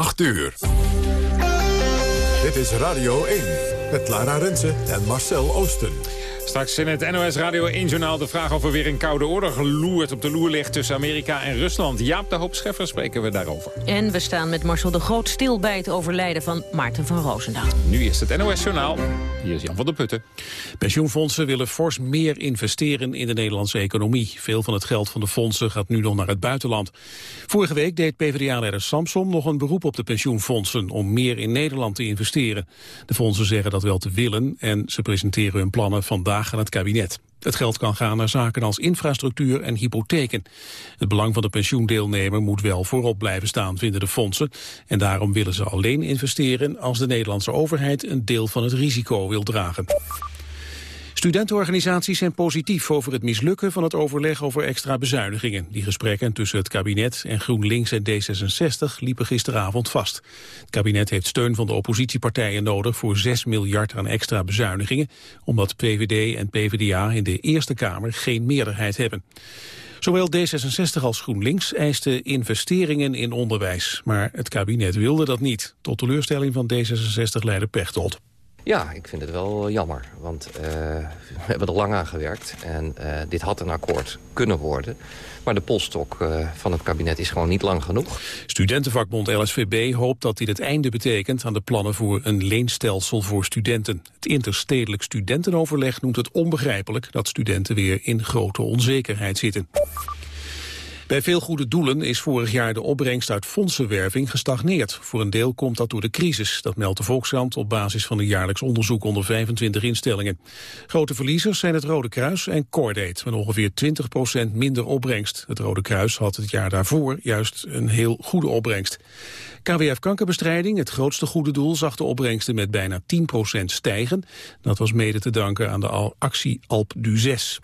8 uur. Dit is Radio 1 met Lara Rensen en Marcel Oosten. Straks in het NOS Radio 1-journaal de vraag of er weer een koude oorlog loert op de loer ligt tussen Amerika en Rusland. Jaap de Hoop Scheffer spreken we daarover. En we staan met Marcel de Groot stil bij het overlijden van Maarten van Roosendaal. Nu is het NOS-journaal. Hier is Jan van der Putten. Pensioenfondsen willen fors meer investeren in de Nederlandse economie. Veel van het geld van de fondsen gaat nu nog naar het buitenland. Vorige week deed PvdA-leider Samsom nog een beroep op de pensioenfondsen... om meer in Nederland te investeren. De fondsen zeggen dat wel te willen en ze presenteren hun plannen vandaag aan het kabinet. Het geld kan gaan naar zaken als infrastructuur en hypotheken. Het belang van de pensioendeelnemer moet wel voorop blijven staan, vinden de fondsen. En daarom willen ze alleen investeren als de Nederlandse overheid een deel van het risico wil dragen. Studentenorganisaties zijn positief over het mislukken van het overleg over extra bezuinigingen. Die gesprekken tussen het kabinet en GroenLinks en D66 liepen gisteravond vast. Het kabinet heeft steun van de oppositiepartijen nodig voor 6 miljard aan extra bezuinigingen, omdat PVD en PvdA in de Eerste Kamer geen meerderheid hebben. Zowel D66 als GroenLinks eisten investeringen in onderwijs. Maar het kabinet wilde dat niet, tot teleurstelling van D66-leider Pechtold. Ja, ik vind het wel jammer. Want uh, we hebben er lang aan gewerkt. En uh, dit had een akkoord kunnen worden. Maar de polstok van het kabinet is gewoon niet lang genoeg. Studentenvakbond LSVB hoopt dat dit het einde betekent... aan de plannen voor een leenstelsel voor studenten. Het interstedelijk studentenoverleg noemt het onbegrijpelijk... dat studenten weer in grote onzekerheid zitten. Bij veel goede doelen is vorig jaar de opbrengst uit fondsenwerving gestagneerd. Voor een deel komt dat door de crisis. Dat meldt de Volkskrant op basis van een jaarlijks onderzoek onder 25 instellingen. Grote verliezers zijn het Rode Kruis en Cordate, met ongeveer 20% minder opbrengst. Het Rode Kruis had het jaar daarvoor juist een heel goede opbrengst. KWF Kankerbestrijding, het grootste goede doel, zag de opbrengsten met bijna 10% stijgen. Dat was mede te danken aan de actie Alp du 6.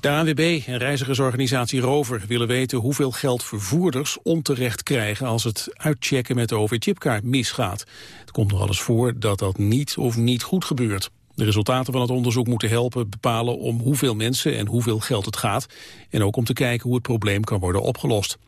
De ANWB en reizigersorganisatie Rover willen weten hoeveel geld vervoerders onterecht krijgen als het uitchecken met de OV-chipkaart misgaat. Het komt nog alles voor dat dat niet of niet goed gebeurt. De resultaten van het onderzoek moeten helpen bepalen om hoeveel mensen en hoeveel geld het gaat. En ook om te kijken hoe het probleem kan worden opgelost.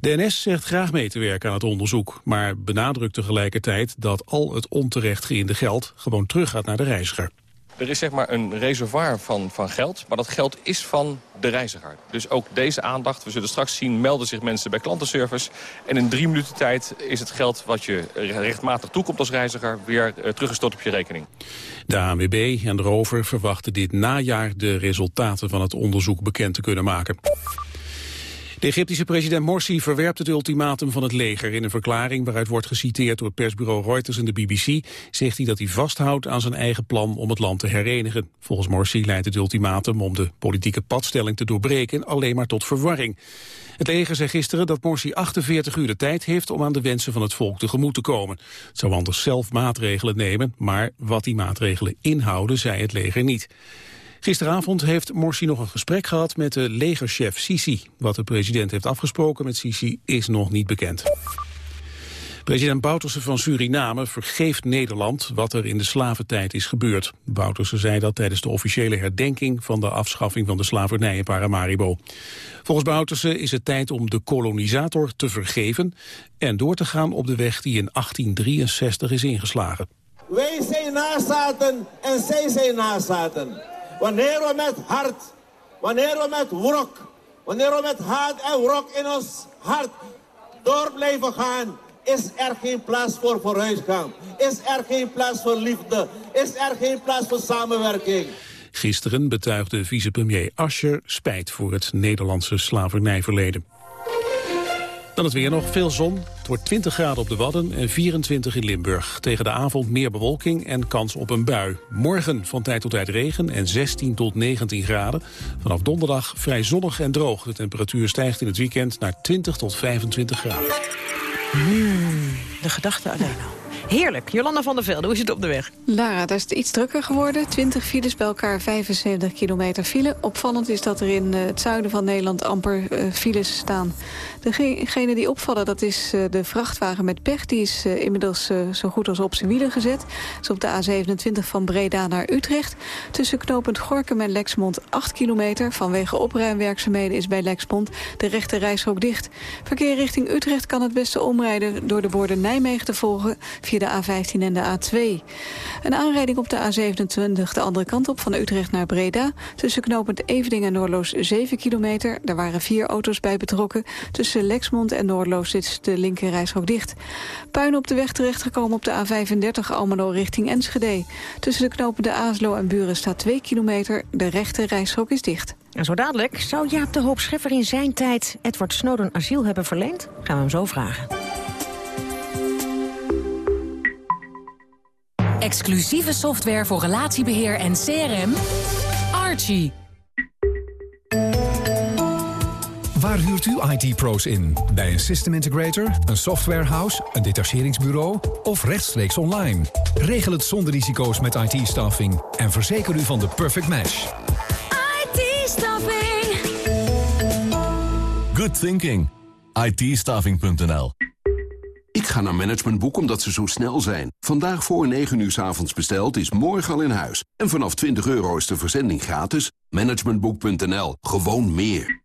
De NS zegt graag mee te werken aan het onderzoek, maar benadrukt tegelijkertijd dat al het onterecht geïnde geld gewoon teruggaat naar de reiziger. Er is zeg maar een reservoir van, van geld, maar dat geld is van de reiziger. Dus ook deze aandacht, we zullen straks zien, melden zich mensen bij klantenservice. En in drie minuten tijd is het geld wat je rechtmatig toekomt als reiziger... weer uh, teruggestort op je rekening. De ANWB en de rover verwachten dit najaar de resultaten van het onderzoek bekend te kunnen maken. De Egyptische president Morsi verwerpt het ultimatum van het leger. In een verklaring waaruit wordt geciteerd door het persbureau Reuters en de BBC... zegt hij dat hij vasthoudt aan zijn eigen plan om het land te herenigen. Volgens Morsi leidt het ultimatum om de politieke padstelling te doorbreken... alleen maar tot verwarring. Het leger zei gisteren dat Morsi 48 uur de tijd heeft... om aan de wensen van het volk tegemoet te komen. Het zou anders zelf maatregelen nemen, maar wat die maatregelen inhouden... zei het leger niet. Gisteravond heeft Morsi nog een gesprek gehad met de legerchef Sisi. Wat de president heeft afgesproken met Sisi is nog niet bekend. President Bouterse van Suriname vergeeft Nederland wat er in de slaventijd is gebeurd. Bouterse zei dat tijdens de officiële herdenking van de afschaffing van de slavernij in Paramaribo. Volgens Bouterse is het tijd om de kolonisator te vergeven en door te gaan op de weg die in 1863 is ingeslagen. Wij zijn nazaten en zij zijn nazaten. Wanneer we met hart, wanneer we met wrok, wanneer we met haat en wrok in ons hart door blijven gaan, is er geen plaats voor vooruitgang. Is er geen plaats voor liefde. Is er geen plaats voor samenwerking. Gisteren betuigde vicepremier Ascher spijt voor het Nederlandse slavernijverleden. Dan het weer nog veel zon. Het wordt 20 graden op de Wadden en 24 in Limburg. Tegen de avond meer bewolking en kans op een bui. Morgen van tijd tot tijd regen en 16 tot 19 graden. Vanaf donderdag vrij zonnig en droog. De temperatuur stijgt in het weekend naar 20 tot 25 graden. Hmm, de gedachte alleen al. Heerlijk. Jolanda van der Velde, hoe is het op de weg? Lara, daar is het iets drukker geworden. 20 files bij elkaar, 75 kilometer file. Opvallend is dat er in eh, het zuiden van Nederland amper uh, files staan. Degene die opvallen, dat is uh, de vrachtwagen met pech. Die is inmiddels zo goed als op zijn wielen gezet. Dat is op de A27 van Breda naar Utrecht. Tussen knooppunt Gorkum en Lexmond 8 kilometer. Vanwege opruimwerkzaamheden is bij Lexmond de rechte reishok dicht. Verkeer richting Utrecht kan het beste omrijden... door de borden Nijmegen te volgen via de A15 en de A2. Een aanrijding op de A27 de andere kant op van Utrecht naar Breda. Tussen knooppunt Evening en Noordloos 7 kilometer. Daar waren vier auto's bij betrokken. Tussen Lexmond en Noordloos zit de linker reishok dicht. Puin op de weg terechtgekomen op de A35 Almelo richting Enschede. Tussen de knopen de Aaslo en Buren staat 2 kilometer. De rechte reishok is dicht. En zo dadelijk zou Jaap de Hoop Scheffer in zijn tijd Edward Snowden asiel hebben verleend? Gaan we hem zo vragen. Exclusieve software voor relatiebeheer en CRM. Archie. Waar huurt u IT-pro's in? Bij een system integrator, een softwarehouse, een detacheringsbureau of rechtstreeks online? Regel het zonder risico's met IT-staffing en verzeker u van de perfect match. IT-staffing. Good thinking. it Ik ga naar Managementboek omdat ze zo snel zijn. Vandaag voor 9 uur s avonds besteld is morgen al in huis. En vanaf 20 euro is de verzending gratis. Managementboek.nl. Gewoon meer.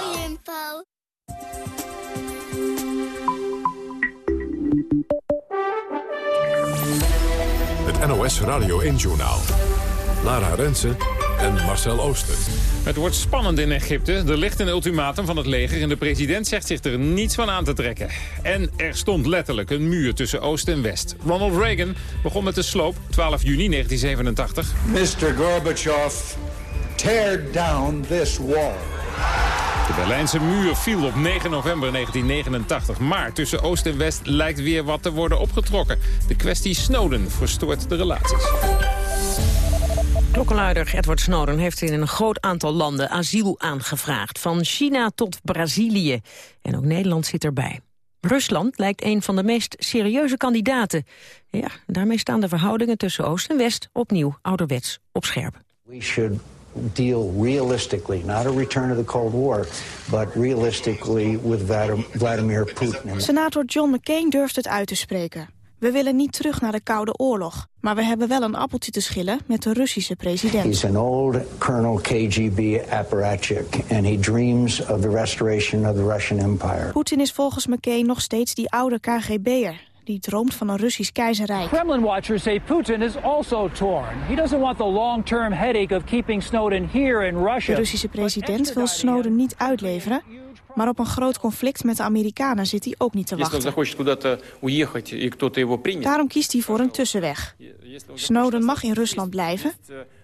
Het NOS Radio 1-journaal. Lara Rensen en Marcel Ooster. Het wordt spannend in Egypte. Er ligt een ultimatum van het leger en de president zegt zich er niets van aan te trekken. En er stond letterlijk een muur tussen Oost en West. Ronald Reagan begon met de sloop, 12 juni 1987. Mr. Gorbachev, tear down this wall. De Berlijnse muur viel op 9 november 1989. Maar tussen Oost en West lijkt weer wat te worden opgetrokken. De kwestie Snowden verstoort de relaties. Klokkenluider Edward Snowden heeft in een groot aantal landen asiel aangevraagd. Van China tot Brazilië. En ook Nederland zit erbij. Rusland lijkt een van de meest serieuze kandidaten. Ja, daarmee staan de verhoudingen tussen Oost en West opnieuw ouderwets op scherp. We should deal realistically, not a return of the Cold War, but realistically with Vladimir Putin. Senator John McCain durft het uit te spreken. We willen niet terug naar de Koude Oorlog. Maar we hebben wel een appeltje te schillen met de Russische president. He's an old Colonel KGB apparatchik and he dreams of the restoration of the Russian Empire. Poetin is volgens McCain nog steeds die oude KGB'er die droomt van een Russisch keizerrijk. Kremlin watchers say Putin is also torn. He doesn't want the long-term headache of keeping Snowden here in Russia. De Russische president wil Snowden niet uitleveren, maar op een groot conflict met de Amerikanen zit hij ook niet te wachten. Daarom kiest hij voor een tussenweg. Snowden mag in Rusland blijven,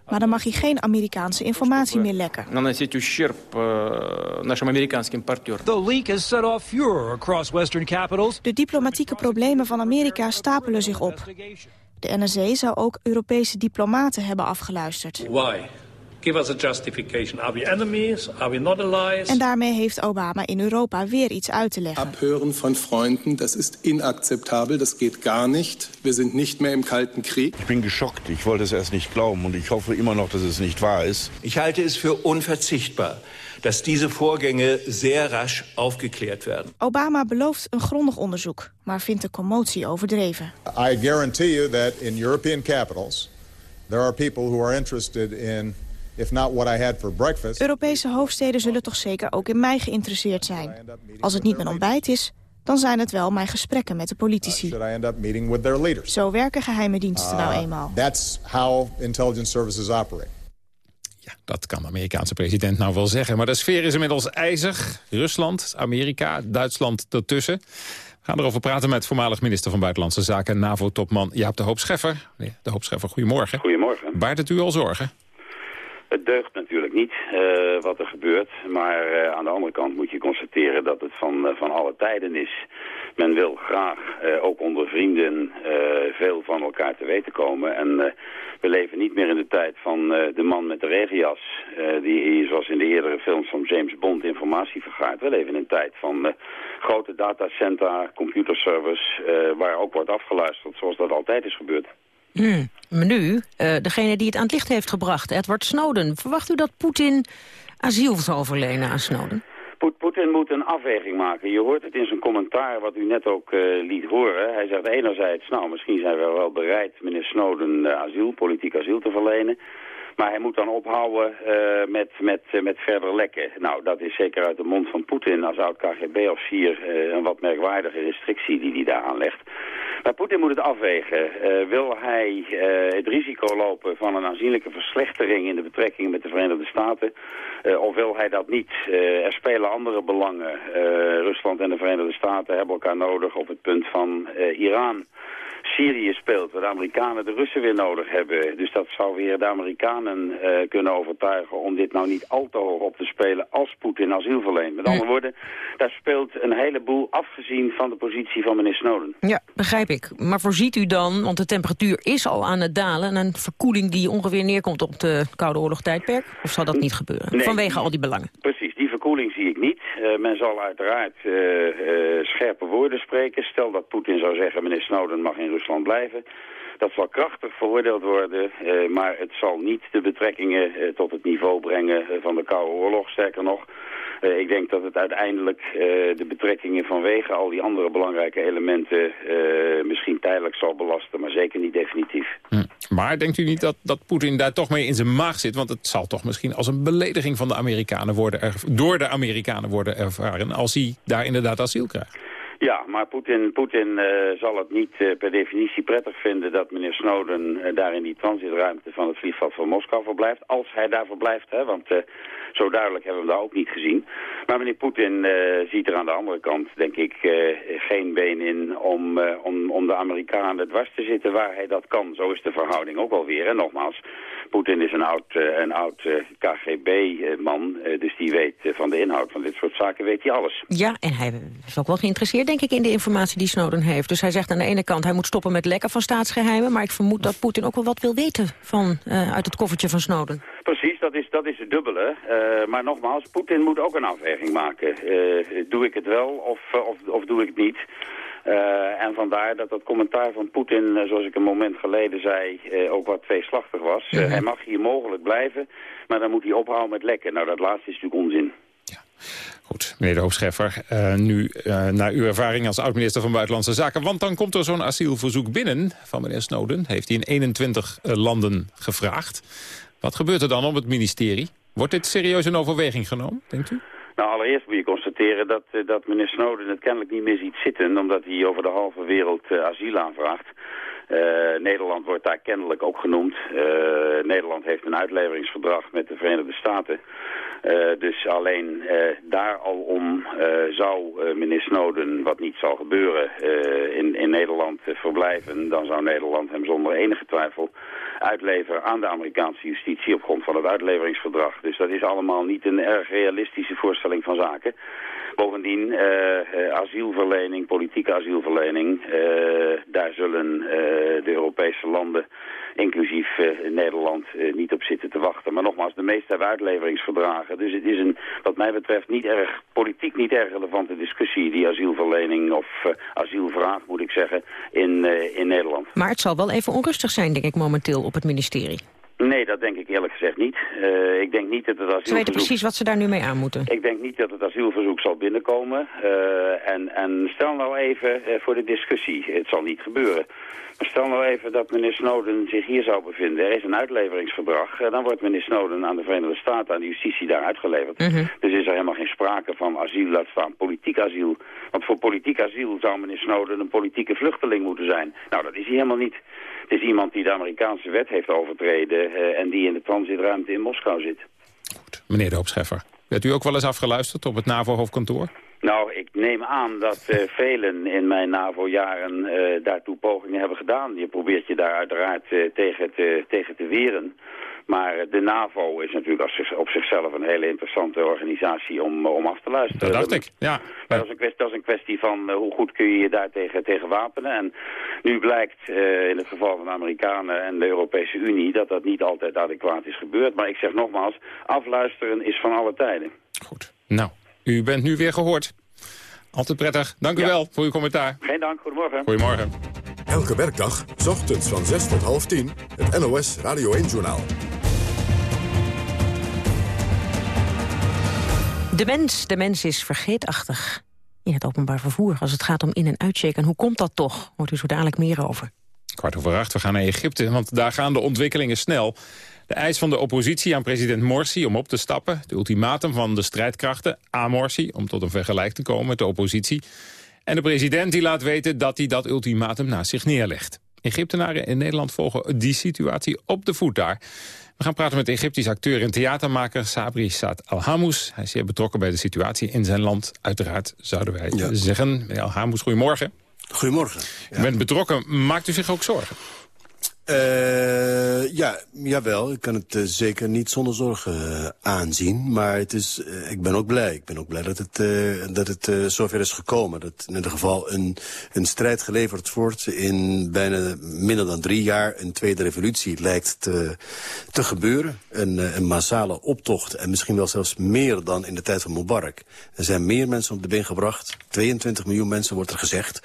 maar dan mag hij geen Amerikaanse informatie meer lekken. The leak has set off furor across western capitals. De diplomatieke problemen van Amerika stapelen zich op. De NSA zou ook Europese diplomaten hebben afgeluisterd. Why? Give us a justification. Are we enemies? Are we not allies? En daarmee heeft Obama in Europa weer iets uit te leggen. Abhören von Freunden, das ist inakzeptabel, das geht gar nicht. Wir sind nicht mehr im Kalten Krieg. Ich bin geschockt. Ich wollte es erst nicht glauben und ich hoffe immer noch, dass es nicht wahr ist. Ich halte es für unverzichtbar dass diese Vorgänge sehr rasch aufgeklärt werden. Obama belooft een grondig onderzoek, maar vindt de commotie overdreven. I guarantee you that in European capitals there are people who are interested in if not what I had for breakfast. Europese hoofdsteden zullen toch zeker ook in mij geïnteresseerd zijn. Als het niet mijn ontbijt is, dan zijn het wel mijn gesprekken met de politici. Uh, Zo werken geheime diensten nou uh, eenmaal. That's how intelligence services operate. Ja, dat kan de Amerikaanse president nou wel zeggen. Maar de sfeer is inmiddels ijzig. Rusland, Amerika, Duitsland ertussen. We gaan erover praten met voormalig minister van Buitenlandse Zaken... en NAVO-topman Jaap de Hoop Scheffer. De Hoop Scheffer, goedemorgen. Goedemorgen. Baart het u al zorgen? Het deugt natuurlijk niet uh, wat er gebeurt. Maar uh, aan de andere kant moet je constateren dat het van, uh, van alle tijden is. Men wil graag, ook onder vrienden, veel van elkaar te weten komen. En we leven niet meer in de tijd van de man met de regenjas... die zoals in de eerdere films van James Bond informatie vergaart. We leven in een tijd van grote datacenter, computerservice... waar ook wordt afgeluisterd zoals dat altijd is gebeurd. Maar nu, uh, degene die het aan het licht heeft gebracht, Edward Snowden. Verwacht u dat Poetin asiel zal verlenen aan Snowden? Poetin moet een afweging maken. Je hoort het in zijn commentaar wat u net ook uh, liet horen. Hij zegt enerzijds, nou misschien zijn we wel bereid meneer Snowden uh, asiel, politiek asiel te verlenen. Maar hij moet dan ophouden uh, met, met, uh, met verder lekken. Nou, dat is zeker uit de mond van Poetin als oud-KGB-officier uh, een wat merkwaardige restrictie die hij daar aanlegt. Maar Poetin moet het afwegen. wil hij het risico lopen van een aanzienlijke verslechtering in de betrekkingen met de Verenigde Staten? of wil hij dat niet? er spelen andere belangen. Rusland en de Verenigde Staten hebben elkaar nodig op het punt van Iran. Syrië speelt, waar de Amerikanen de Russen weer nodig hebben. Dus dat zou weer de Amerikanen uh, kunnen overtuigen om dit nou niet al te hoog op te spelen als Poetin asiel verleent. Met andere woorden, daar speelt een heleboel afgezien van de positie van meneer Snowden. Ja, begrijp ik. Maar voorziet u dan, want de temperatuur is al aan het dalen... en een verkoeling die ongeveer neerkomt op de Koude Oorlog tijdperk? Of zal dat niet gebeuren? Nee, Vanwege al die belangen? Precies, die verkoeling zie ik niet. Uh, men zal uiteraard uh, uh, scherpe woorden spreken. Stel dat Poetin zou zeggen, meneer Snowden mag in Rusland blijven. Dat zal krachtig veroordeeld worden, maar het zal niet de betrekkingen tot het niveau brengen van de Koude Oorlog. Sterker nog, ik denk dat het uiteindelijk de betrekkingen vanwege al die andere belangrijke elementen misschien tijdelijk zal belasten, maar zeker niet definitief. Hm. Maar denkt u niet dat, dat Poetin daar toch mee in zijn maag zit? Want het zal toch misschien als een belediging van de Amerikanen worden door de Amerikanen worden ervaren als hij daar inderdaad asiel krijgt? Ja, maar Poetin, uh, zal het niet uh, per definitie prettig vinden dat meneer Snowden uh, daar in die transitruimte van het vliegveld van Moskou verblijft. Als hij daar verblijft, hè, want zo duidelijk hebben we hem daar ook niet gezien. Maar meneer Poetin ziet er aan de andere kant, denk ik, geen been in om, om, om de Amerikanen dwars te zitten waar hij dat kan. Zo is de verhouding ook alweer. En nogmaals, Poetin is een oud, een oud KGB-man, dus die weet van de inhoud van dit soort zaken weet hij alles. Ja, en hij is ook wel geïnteresseerd denk ik, in de informatie die Snowden heeft. Dus hij zegt aan de ene kant, hij moet stoppen met lekken van staatsgeheimen... maar ik vermoed dat Poetin ook wel wat wil weten van, uh, uit het koffertje van Snowden. Precies, dat is, dat is het dubbele. Uh, maar nogmaals, Poetin moet ook een afweging maken. Uh, doe ik het wel of, of, of doe ik het niet? Uh, en vandaar dat dat commentaar van Poetin, uh, zoals ik een moment geleden zei, uh, ook wat tweeslachtig was. -hmm. hij mag hier mogelijk blijven, maar dan moet hij ophouden met lekken. Nou, dat laatste is natuurlijk onzin. Goed, meneer de Hoofdscheffer, uh, nu uh, naar uw ervaring als oud-minister van Buitenlandse Zaken. Want dan komt er zo'n asielverzoek binnen van meneer Snowden. Heeft hij in 21 uh, landen gevraagd. Wat gebeurt er dan op het ministerie? Wordt dit serieus in overweging genomen, denkt u? Nou, allereerst moet je constateren dat, dat meneer Snowden het kennelijk niet meer ziet zitten... omdat hij over de halve wereld asiel aanvraagt. Uh, Nederland wordt daar kennelijk ook genoemd. Uh, Nederland heeft een uitleveringsverdrag met de Verenigde Staten. Uh, dus alleen daar al om zou meneer Snowden, wat niet zal gebeuren, in, in Nederland verblijven. Dan zou Nederland hem zonder enige twijfel uitleveren aan de Amerikaanse justitie op grond van het uitleveringsverdrag. Dus dat is allemaal niet een erg realistische voorstelling van zaken. Bovendien, uh, uh, asielverlening, politieke asielverlening, uh, daar zullen de Europese landen, inclusief Nederland, niet op zitten te wachten. Maar nogmaals, de meeste hebben uitleveringsverdragen. Dus het is een, wat mij betreft, niet erg, politiek niet erg relevante discussie, die asielverlening of asielvraag, moet ik zeggen, in, in Nederland. Maar het zal wel even onrustig zijn, denk ik, momenteel op het ministerie. Nee, dat denk ik eerlijk gezegd niet. Uh, ik denk niet dat het asielverzoek... Ze weten precies wat ze daar nu mee aan moeten. Ik denk niet dat het asielverzoek zal binnenkomen. Uh, en, en stel nou even uh, voor de discussie, het zal niet gebeuren. Maar stel nou even dat meneer Snowden zich hier zou bevinden. Er is een uitleveringsverdrag. dan wordt meneer Snowden aan de Verenigde Staten, aan de justitie daar uitgeleverd. Mhm. Dus is er helemaal geen sprake van asiel, laat staan politiek asiel. Want voor politiek asiel zou meneer Snowden een politieke vluchteling moeten zijn. Nou, dat is hij helemaal niet. Het is iemand die de Amerikaanse wet heeft overtreden uh, en die in de transitruimte in Moskou zit. Goed. Meneer de Hoopscheffer, werd u ook wel eens afgeluisterd op het NAVO-hoofdkantoor? Nou, ik neem aan dat uh, velen in mijn NAVO-jaren uh, daartoe pogingen hebben gedaan. Je probeert je daar uiteraard tegen, te, tegen te weren. Maar de NAVO is natuurlijk als, op zichzelf een hele interessante organisatie om, om af te luisteren. Dat dacht ik, ja. Dat is een kwestie, dat is een kwestie van hoe goed kun je je daar tegen, tegen wapenen. En nu blijkt in het geval van de Amerikanen en de Europese Unie dat dat niet altijd adequaat is gebeurd. Maar ik zeg nogmaals, afluisteren is van alle tijden. Goed, nou. U bent nu weer gehoord. Altijd prettig. Dank u Ja. wel voor uw commentaar. Geen dank, goedemorgen. Goedemorgen. Elke werkdag, 's ochtends van 6 tot half 10, het NOS Radio 1-journaal. De mens, de mens is vergeetachtig. In het openbaar vervoer, als het gaat om in- en uitchecken. Hoe komt dat toch? Hoort u zo dadelijk meer over. Kwart over acht, we gaan naar Egypte, want daar gaan de ontwikkelingen snel. De eis van de oppositie aan president Morsi om op te stappen. De ultimatum van de strijdkrachten aan Morsi om tot een vergelijk te komen met de oppositie. En de president die laat weten dat hij dat ultimatum naast zich neerlegt. Egyptenaren in Nederland volgen die situatie op de voet daar. We gaan praten met Egyptisch acteur en theatermaker Sabri Saad Al-Hamous. Hij is zeer betrokken bij de situatie in zijn land. Uiteraard zouden wij zeggen. Meneer Al-Hamous, goedemorgen. Goedemorgen. U bent betrokken. Maakt u zich ook zorgen? Uh, ja, jawel. Ik kan het uh, zeker niet zonder zorgen uh, aanzien. Maar het is, ik ben ook blij. Ik ben ook blij dat het, dat het zover is gekomen. Dat in ieder geval een, een strijd geleverd wordt in bijna minder dan drie jaar. Een tweede revolutie lijkt te, te gebeuren. Een, een massale optocht. En misschien wel zelfs meer dan in de tijd van Mubarak. Er zijn meer mensen op de been gebracht. 22 miljoen mensen wordt er gezegd.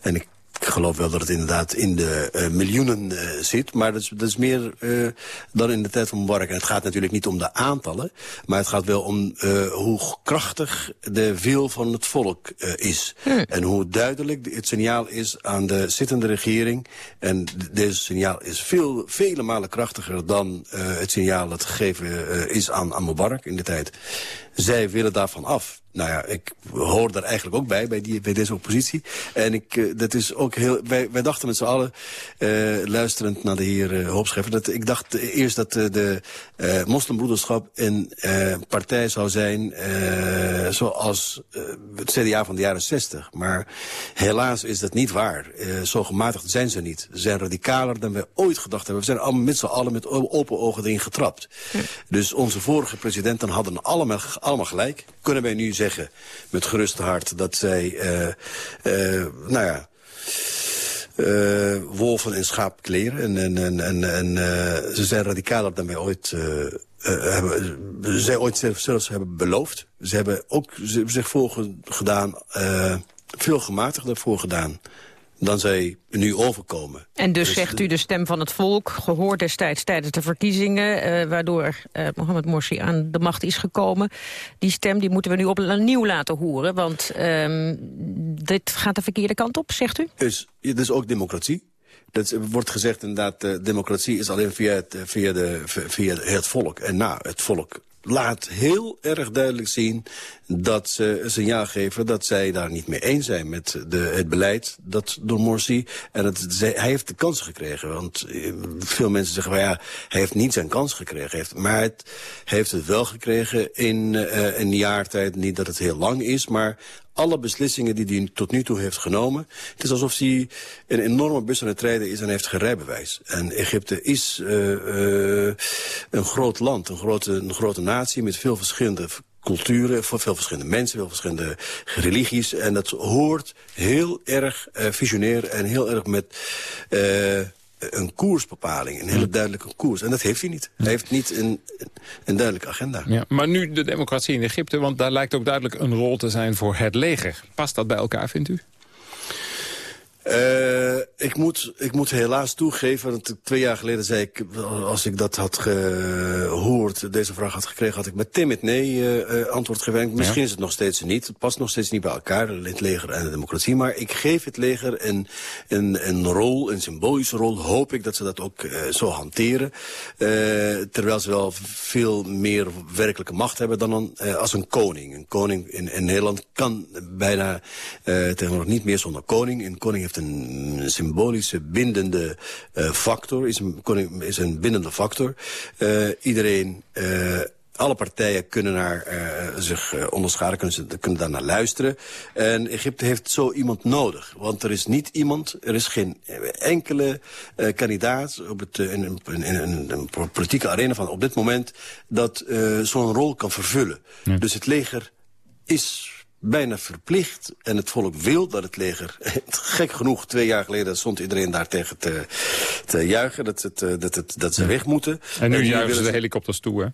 En ik ik geloof wel dat het inderdaad in de uh, miljoenen uh, zit. Maar dat is, dat is meer uh, dan in de tijd van Mubarak. En het gaat natuurlijk niet om de aantallen. Maar het gaat wel om hoe krachtig de wil van het volk is. Hm. En hoe duidelijk het signaal is aan de zittende regering. En deze signaal is veel, vele malen krachtiger dan het signaal dat gegeven is aan, aan Mubarak in de tijd. Zij willen daarvan af. Nou ja, ik hoor daar eigenlijk ook bij, bij, die, bij deze oppositie. En ik, uh, dat is ook heel, wij, wij dachten met z'n allen, uh, luisterend naar de heer uh, Hoopscheffer... dat ik dacht eerst dat de moslimbroederschap een partij zou zijn... zoals het CDA van de jaren 60. Maar helaas is dat niet waar. zo gematigd zijn ze niet. Ze zijn radicaler dan we ooit gedacht hebben. We zijn allemaal met z'n allen met open ogen erin getrapt. Ja. Dus onze vorige presidenten hadden allemaal, allemaal gelijk. Kunnen wij nu zeggen, met gerust hart, dat zij, uh, uh, nou ja... Uh, wolven in schaapkleren. En, en, en, en, en ze zijn radicaler dan wij ooit hebben, zij ooit zelf, zelfs hebben beloofd. Ze hebben ook zich voorgedaan, veel gematigder voorgedaan dan zij nu overkomen. En dus, dus zegt u de stem van het volk, gehoord destijds tijdens de verkiezingen... Uh, waardoor uh, Mohamed Morsi aan de macht is gekomen. Die stem die moeten we nu opnieuw laten horen, want uh, dit gaat de verkeerde kant op, zegt u? Dus, het is ook democratie. Dat wordt gezegd inderdaad, uh, democratie is alleen via het, via, de, via het volk. En nou, het volk laat heel erg duidelijk zien dat ze een signaal geven dat zij daar niet mee eens zijn met de, het beleid dat door Morsi. En het, hij heeft de kans gekregen. Want veel mensen zeggen, ja, hij heeft niet zijn kans gekregen. Heeft, maar het, hij heeft het wel gekregen in uh, een jaar tijd. Niet dat het heel lang is, maar alle beslissingen die hij tot nu toe heeft genomen. Het is alsof hij een enorme bus aan het rijden is en heeft geen rijbewijs. En Egypte is uh, een groot land, een grote, een grote natie met veel verschillende culturen, voor veel verschillende mensen, veel verschillende religies. En dat hoort heel erg uh, visionair en heel erg met... Een koersbepaling, een hele duidelijke koers. En dat heeft hij niet. Hij heeft niet een, een duidelijke agenda. Ja, maar nu de democratie in Egypte, want daar lijkt ook duidelijk een rol te zijn voor het leger. Past dat bij elkaar, vindt u? Uh, ik, moet, ik moet helaas toegeven, want twee jaar geleden zei ik... als ik dat had gehoord, deze vraag had gekregen... had ik met nee uh, antwoord gegeven. Misschien ja. is het nog steeds niet. Het past nog steeds niet bij elkaar, het leger en de democratie. Maar ik geef het leger een, een, een rol, een symbolische rol. Hoop ik dat ze dat ook uh, zo hanteren. terwijl ze wel veel meer werkelijke macht hebben dan een, als een koning. Een koning in, in Nederland kan bijna tegenwoordig niet meer zonder koning. Een koning heeft een symbolische, bindende uh, factor, is een, is een bindende factor. Uh, iedereen uh, alle partijen kunnen naar, uh, zich uh, onderscheiden, kunnen, ze, kunnen daar naar luisteren. En Egypte heeft zo iemand nodig. Want er is niet iemand, er is geen enkele uh, kandidaat op het, in, in, in, een politieke arena van op dit moment... dat zo'n rol kan vervullen. Ja. Dus het leger is bijna verplicht. En het volk wil dat het leger... Gek genoeg, twee jaar geleden stond iedereen daar tegen te, te juichen... dat, het, dat, het, dat ze weg moeten. En nu en juichen ze de helikopters toe, hè?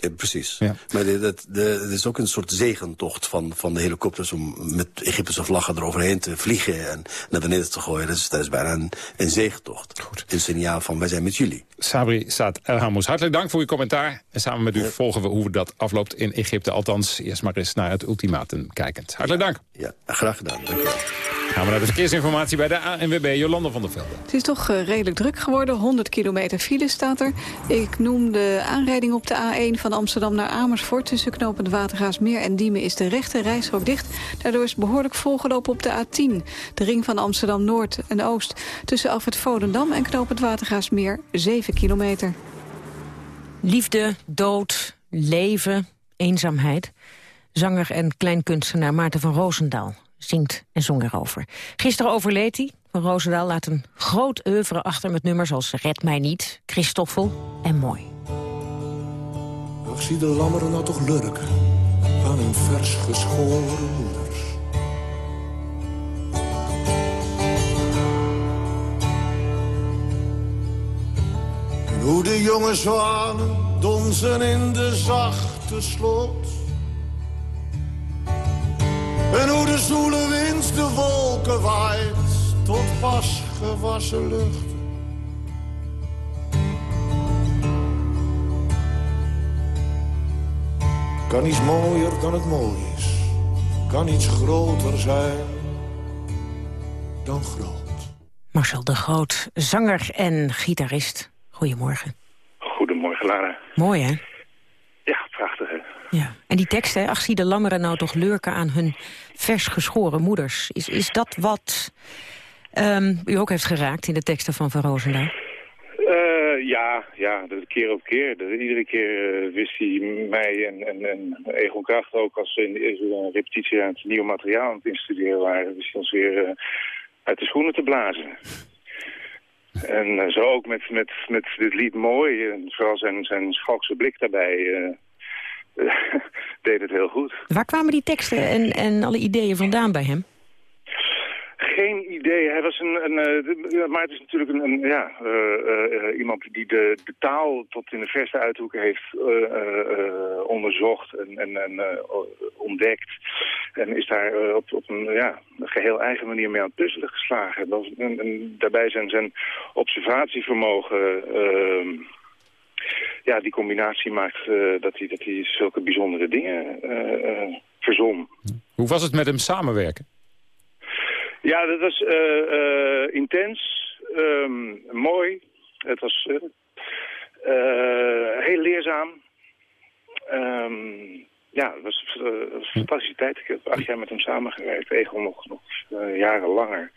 Ja, precies. Ja. Maar de, is ook een soort zegentocht van, van de helikopters... om met Egyptische vlaggen eroverheen te vliegen en naar beneden te gooien. Dat is, dat is bijna een, een zegentocht. Goed. Een signaal van wij zijn met jullie. Sabri Saad Elhamous, hartelijk dank voor uw commentaar. En samen met u volgen we hoe dat afloopt in Egypte. Althans, eerst maar eens naar het ultimatum kijkend. Hartelijk dank. Ja, graag gedaan. Dank u wel. Gaan we naar de verkeersinformatie bij de ANWB, Jolanda van der Velde. Het is toch uh, redelijk druk geworden. 100 kilometer file staat er. Ik noem de aanrijding op de A1 van Amsterdam naar Amersfoort... tussen knooppunt Watergaasmeer en Diemen is de rechte reisrook dicht. Daardoor is behoorlijk volgelopen op de A10. De ring van Amsterdam-Noord en Oost. Tussen Alfred Volendam en knooppunt Watergaasmeer 7 kilometer. Liefde, dood, leven, eenzaamheid. Zanger en kleinkunstenaar Maarten van Roosendaal zingt en zong erover. Gisteren overleed hij. Van laat een groot oeuvre achter met nummers als Red Mij Niet, Christoffel en Mooi. Ach, zie de lammeren nou toch lurken aan hun vers geschoren moeders. En hoe de jonge zwanen donzen in de zachte slot en hoe de zoele wind de wolken waait tot pas gewassen lucht. Kan iets mooier dan het mooi is. Kan iets groter zijn dan groot. Marcel de Groot, zanger en gitarist. Goedemorgen. Goedemorgen, Lara. Mooi, hè? Ja. En die teksten, ach zie de lammeren nou toch lurken aan hun vers geschoren moeders. Is, is dat wat um, u ook heeft geraakt in de teksten van Van Roosendaal? Uh, ja, ja, dat keer op keer. iedere keer uh, wist hij mij en, en, en Egon Kracht ook als we in de eerste repetitie aan het nieuwe materiaal aan het instuderen waren, wist hij ons weer uh, uit de schoenen te blazen. En zo ook met, met, met dit lied mooi, en vooral zijn, zijn schalkse blik daarbij deed het heel goed. Waar kwamen die teksten en, en alle ideeën vandaan bij hem? Geen idee. Hij was een, een uh, maar het is natuurlijk een, een ja, uh, uh, iemand die de, de taal tot in de verste uithoeken heeft onderzocht en, en, en ontdekt. En is daar op, op een ja, geheel eigen manier mee aan het puzzelen geslagen. En, en, daarbij zijn zijn observatievermogen ehm, ja, die combinatie maakt uh, dat, hij, dat hij zulke bijzondere dingen uh, verzon. Hoe was het met hem samenwerken? Ja, dat was intens, um, mooi. Het was heel leerzaam. Um, ja, het was, een fantastische tijd. Ik heb acht jaar met hem samengewerkt. Egon nog, nog jaren langer.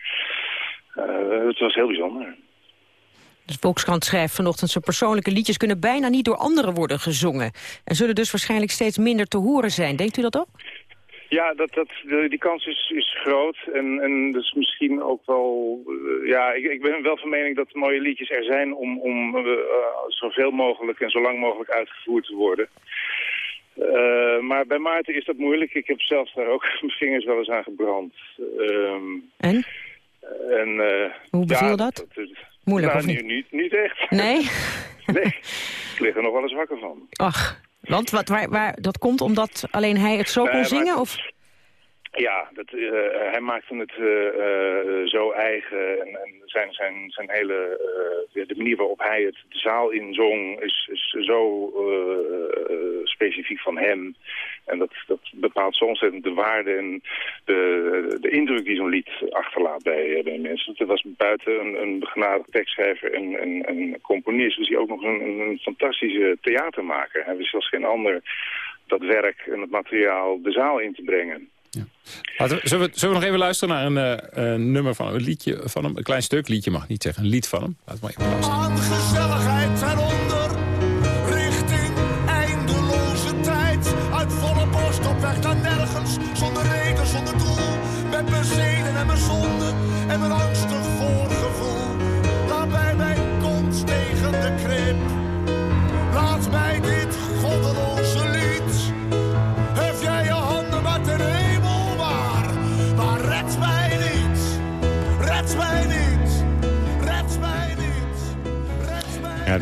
het was heel bijzonder. De Volkskrant schrijft vanochtend... zijn persoonlijke liedjes kunnen bijna niet door anderen worden gezongen. En zullen dus waarschijnlijk steeds minder te horen zijn. Denkt u dat ook? Ja, dat, dat, die kans is, is groot. En, en dus misschien ook wel... Uh, ja, ik, ik, ben wel van mening dat mooie liedjes er zijn... om, om uh, zoveel mogelijk en zo lang mogelijk uitgevoerd te worden. Uh, maar bij Maarten is dat moeilijk. Ik heb zelf daar ook mijn vingers wel eens aan gebrand. Ehm, en? en Hoe beviel ja, dat? dat Moeilijk, nou, of niet? niet? Niet echt. Nee? nee, ik lig er nog wel eens wakker van. Ach, want wat, waar, waar, dat komt omdat alleen hij het zo kon zingen? Of? Ja, dat, uh, hij maakte het uh, uh, zo eigen en, en, zijn, zijn, zijn hele, de manier waarop hij het de zaal inzong is, is zo specifiek van hem. En dat, dat bepaalt zo ontzettend de waarde en de, de indruk die zo'n lied achterlaat bij, bij mensen. Het was buiten een, een begenadigd tekstschrijver en, en, en componist, was hij ook nog een, een fantastische theatermaker. Hij wist zoals geen ander dat werk en het materiaal de zaal in te brengen. Ja. Laten we, zullen, we, nog even luisteren naar een, eh, een nummer van hem, een liedje van hem? Een klein stuk liedje mag niet zeggen, een lied van hem. Laten we maar even luisteren. Aan gezelligheid eronder, richting eindeloze tijd. Uit volle borst op weg naar nergens, zonder reden, zonder doel. Met mijn zeden en mijn zonden en mijn angstig voor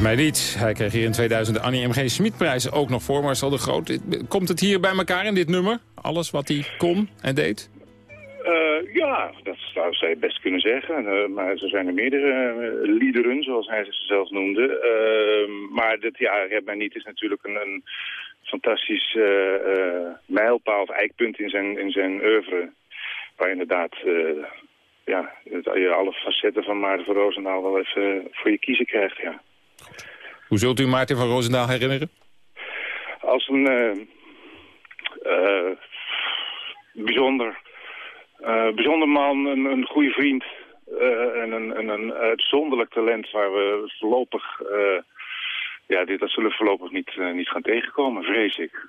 Mij niet. Hij kreeg hier in 2000 de Annie M.G. Schmidprijs ook nog voor Marcel de Groot. Komt het hier bij elkaar in dit nummer? Alles wat hij kon en deed? Eh, ja, dat zou je best kunnen zeggen. Eh, maar er zijn er meerdere uh, liederen, zoals hij ze zelf noemde. Maar dit jaar Red mij niet is natuurlijk een, een fantastisch mijlpaal of eikpunt in zijn, in zijn oeuvre. Waar inderdaad ja, alle facetten van Maarten van Roosendaal wel even voor je kiezen krijgt, ja. Hoe zult u Maarten van Roosendaal herinneren? Als een bijzonder, bijzonder man, een, een goede vriend uh, en een, een, een, uitzonderlijk talent waar we voorlopig, ja, dit, dat zullen we voorlopig niet, niet gaan tegenkomen, vrees ik.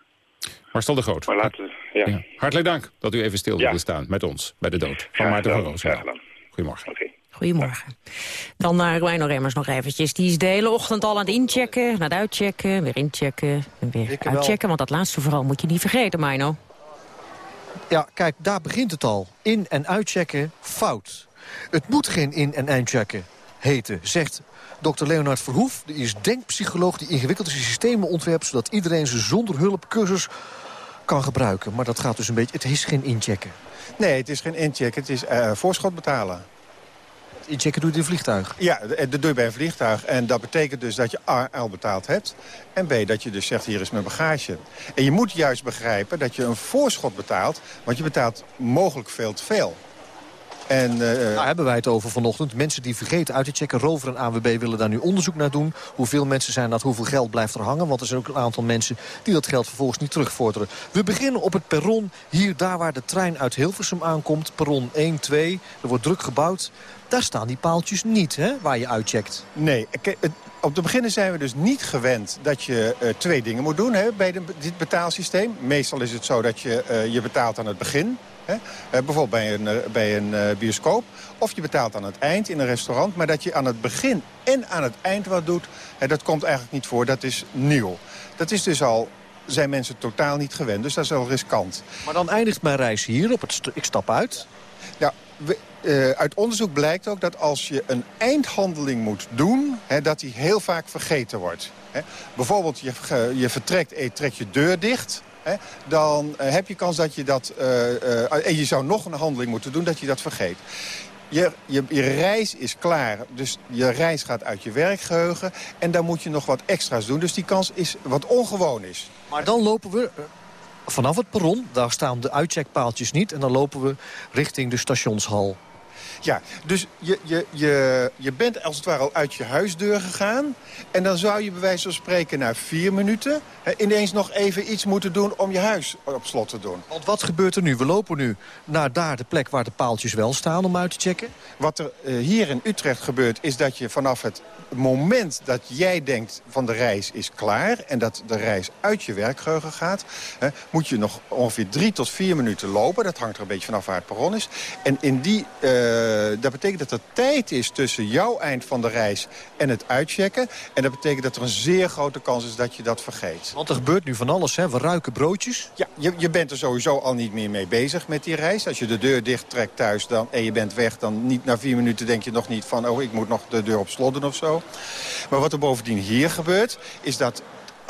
Marcel de Groot. Maar laten, ja. ja. Hartelijk dank dat u even stil wilde staan met ons bij de dood van Maarten van Roosendaal. Goedemorgen. Okay. Goedemorgen. Dan naar Rwijno Remmers nog eventjes. Die is de hele ochtend al aan het inchecken, naar het uitchecken, weer inchecken en weer uitchecken. Want dat laatste vooral moet je niet vergeten, Mino. Ja, kijk, daar begint het al. In- en uitchecken, fout. Het moet geen in- en uitchecken heten, zegt Dr. Leonard Verhoef. Die is denkpsycholoog die ingewikkelde systemen ontwerpt... zodat iedereen ze zonder hulp cursus kan gebruiken. Maar dat gaat dus een beetje... Het is geen inchecken. Nee, het is geen inchecken. Het is uh, voorschot betalen. Inchecken doe je in vliegtuig? Ja, dat doe je bij een vliegtuig. En dat betekent dus dat je A, al betaald hebt. En B, dat je dus zegt, hier is mijn bagage. En je moet juist begrijpen dat je een voorschot betaalt. Want je betaalt mogelijk veel te veel. En, uh, nou, hebben wij het over vanochtend. Mensen die vergeten uit te checken. Rover en AWB willen daar nu onderzoek naar doen. Hoeveel mensen zijn dat, hoeveel geld blijft er hangen. Want er zijn ook een aantal mensen die dat geld vervolgens niet terugvorderen. We beginnen op het perron. Hier, daar waar de trein uit Hilversum aankomt. Perron 1, 2. Er wordt druk gebouwd. Daar staan die paaltjes niet, hè, waar je uitcheckt. Nee, op de beginnen zijn we dus niet gewend dat je uh, twee dingen moet doen hè, bij de, dit betaalsysteem. Meestal is het zo dat je, uh, je betaalt aan het begin. Hè? Uh, bijvoorbeeld bij een, bij een bioscoop. Of je betaalt aan het eind in een restaurant. Maar dat je aan het begin en aan het eind wat doet, hè, dat komt eigenlijk niet voor. Dat is nieuw. Dat is dus al zijn mensen totaal niet gewend. Dus dat is al riskant. Maar dan eindigt mijn reis hier op het... ik stap uit. Ja, we, uh, uit onderzoek blijkt ook dat als je een eindhandeling moet doen... Hè, dat die heel vaak vergeten wordt. Hè. Bijvoorbeeld, je, je vertrekt je trekt je deur dicht... Dan uh, heb je kans dat je dat... Uh, en je zou nog een handeling moeten doen, dat je dat vergeet. Je, je, reis is klaar, dus je reis gaat uit je werkgeheugen... en dan moet je nog wat extra's doen. Dus die kans is wat ongewoon is. Maar dan lopen we vanaf het perron, daar staan de uitcheckpaaltjes niet... en dan lopen we richting de stationshal. Ja, dus je, je, je, je bent als het ware al uit je huisdeur gegaan... en dan zou je bij wijze van spreken na vier minuten... Hè, ineens nog even iets moeten doen om je huis op slot te doen. Want wat gebeurt er nu? We lopen nu naar daar de plek waar de paaltjes wel staan om uit te checken. Wat er uh, hier in Utrecht gebeurt is dat je vanaf het moment dat jij denkt van de reis is klaar... en dat de reis uit je werkgeheugen gaat... Hè, moet je nog ongeveer drie tot vier minuten lopen. Dat hangt er een beetje vanaf waar het perron is. En in die... Uh, dat betekent dat er tijd is tussen jouw eind van de reis en het uitchecken. En dat betekent dat er een zeer grote kans is dat je dat vergeet. Want er gebeurt nu van alles, hè? We ruiken broodjes. Ja, je, je bent er sowieso al niet meer mee bezig met die reis. Als je de deur dicht trekt thuis dan, en je bent weg... dan niet na vier minuten denk je nog niet van... oh, ik moet nog de deur op slot doen of zo. Maar wat er bovendien hier gebeurt, is dat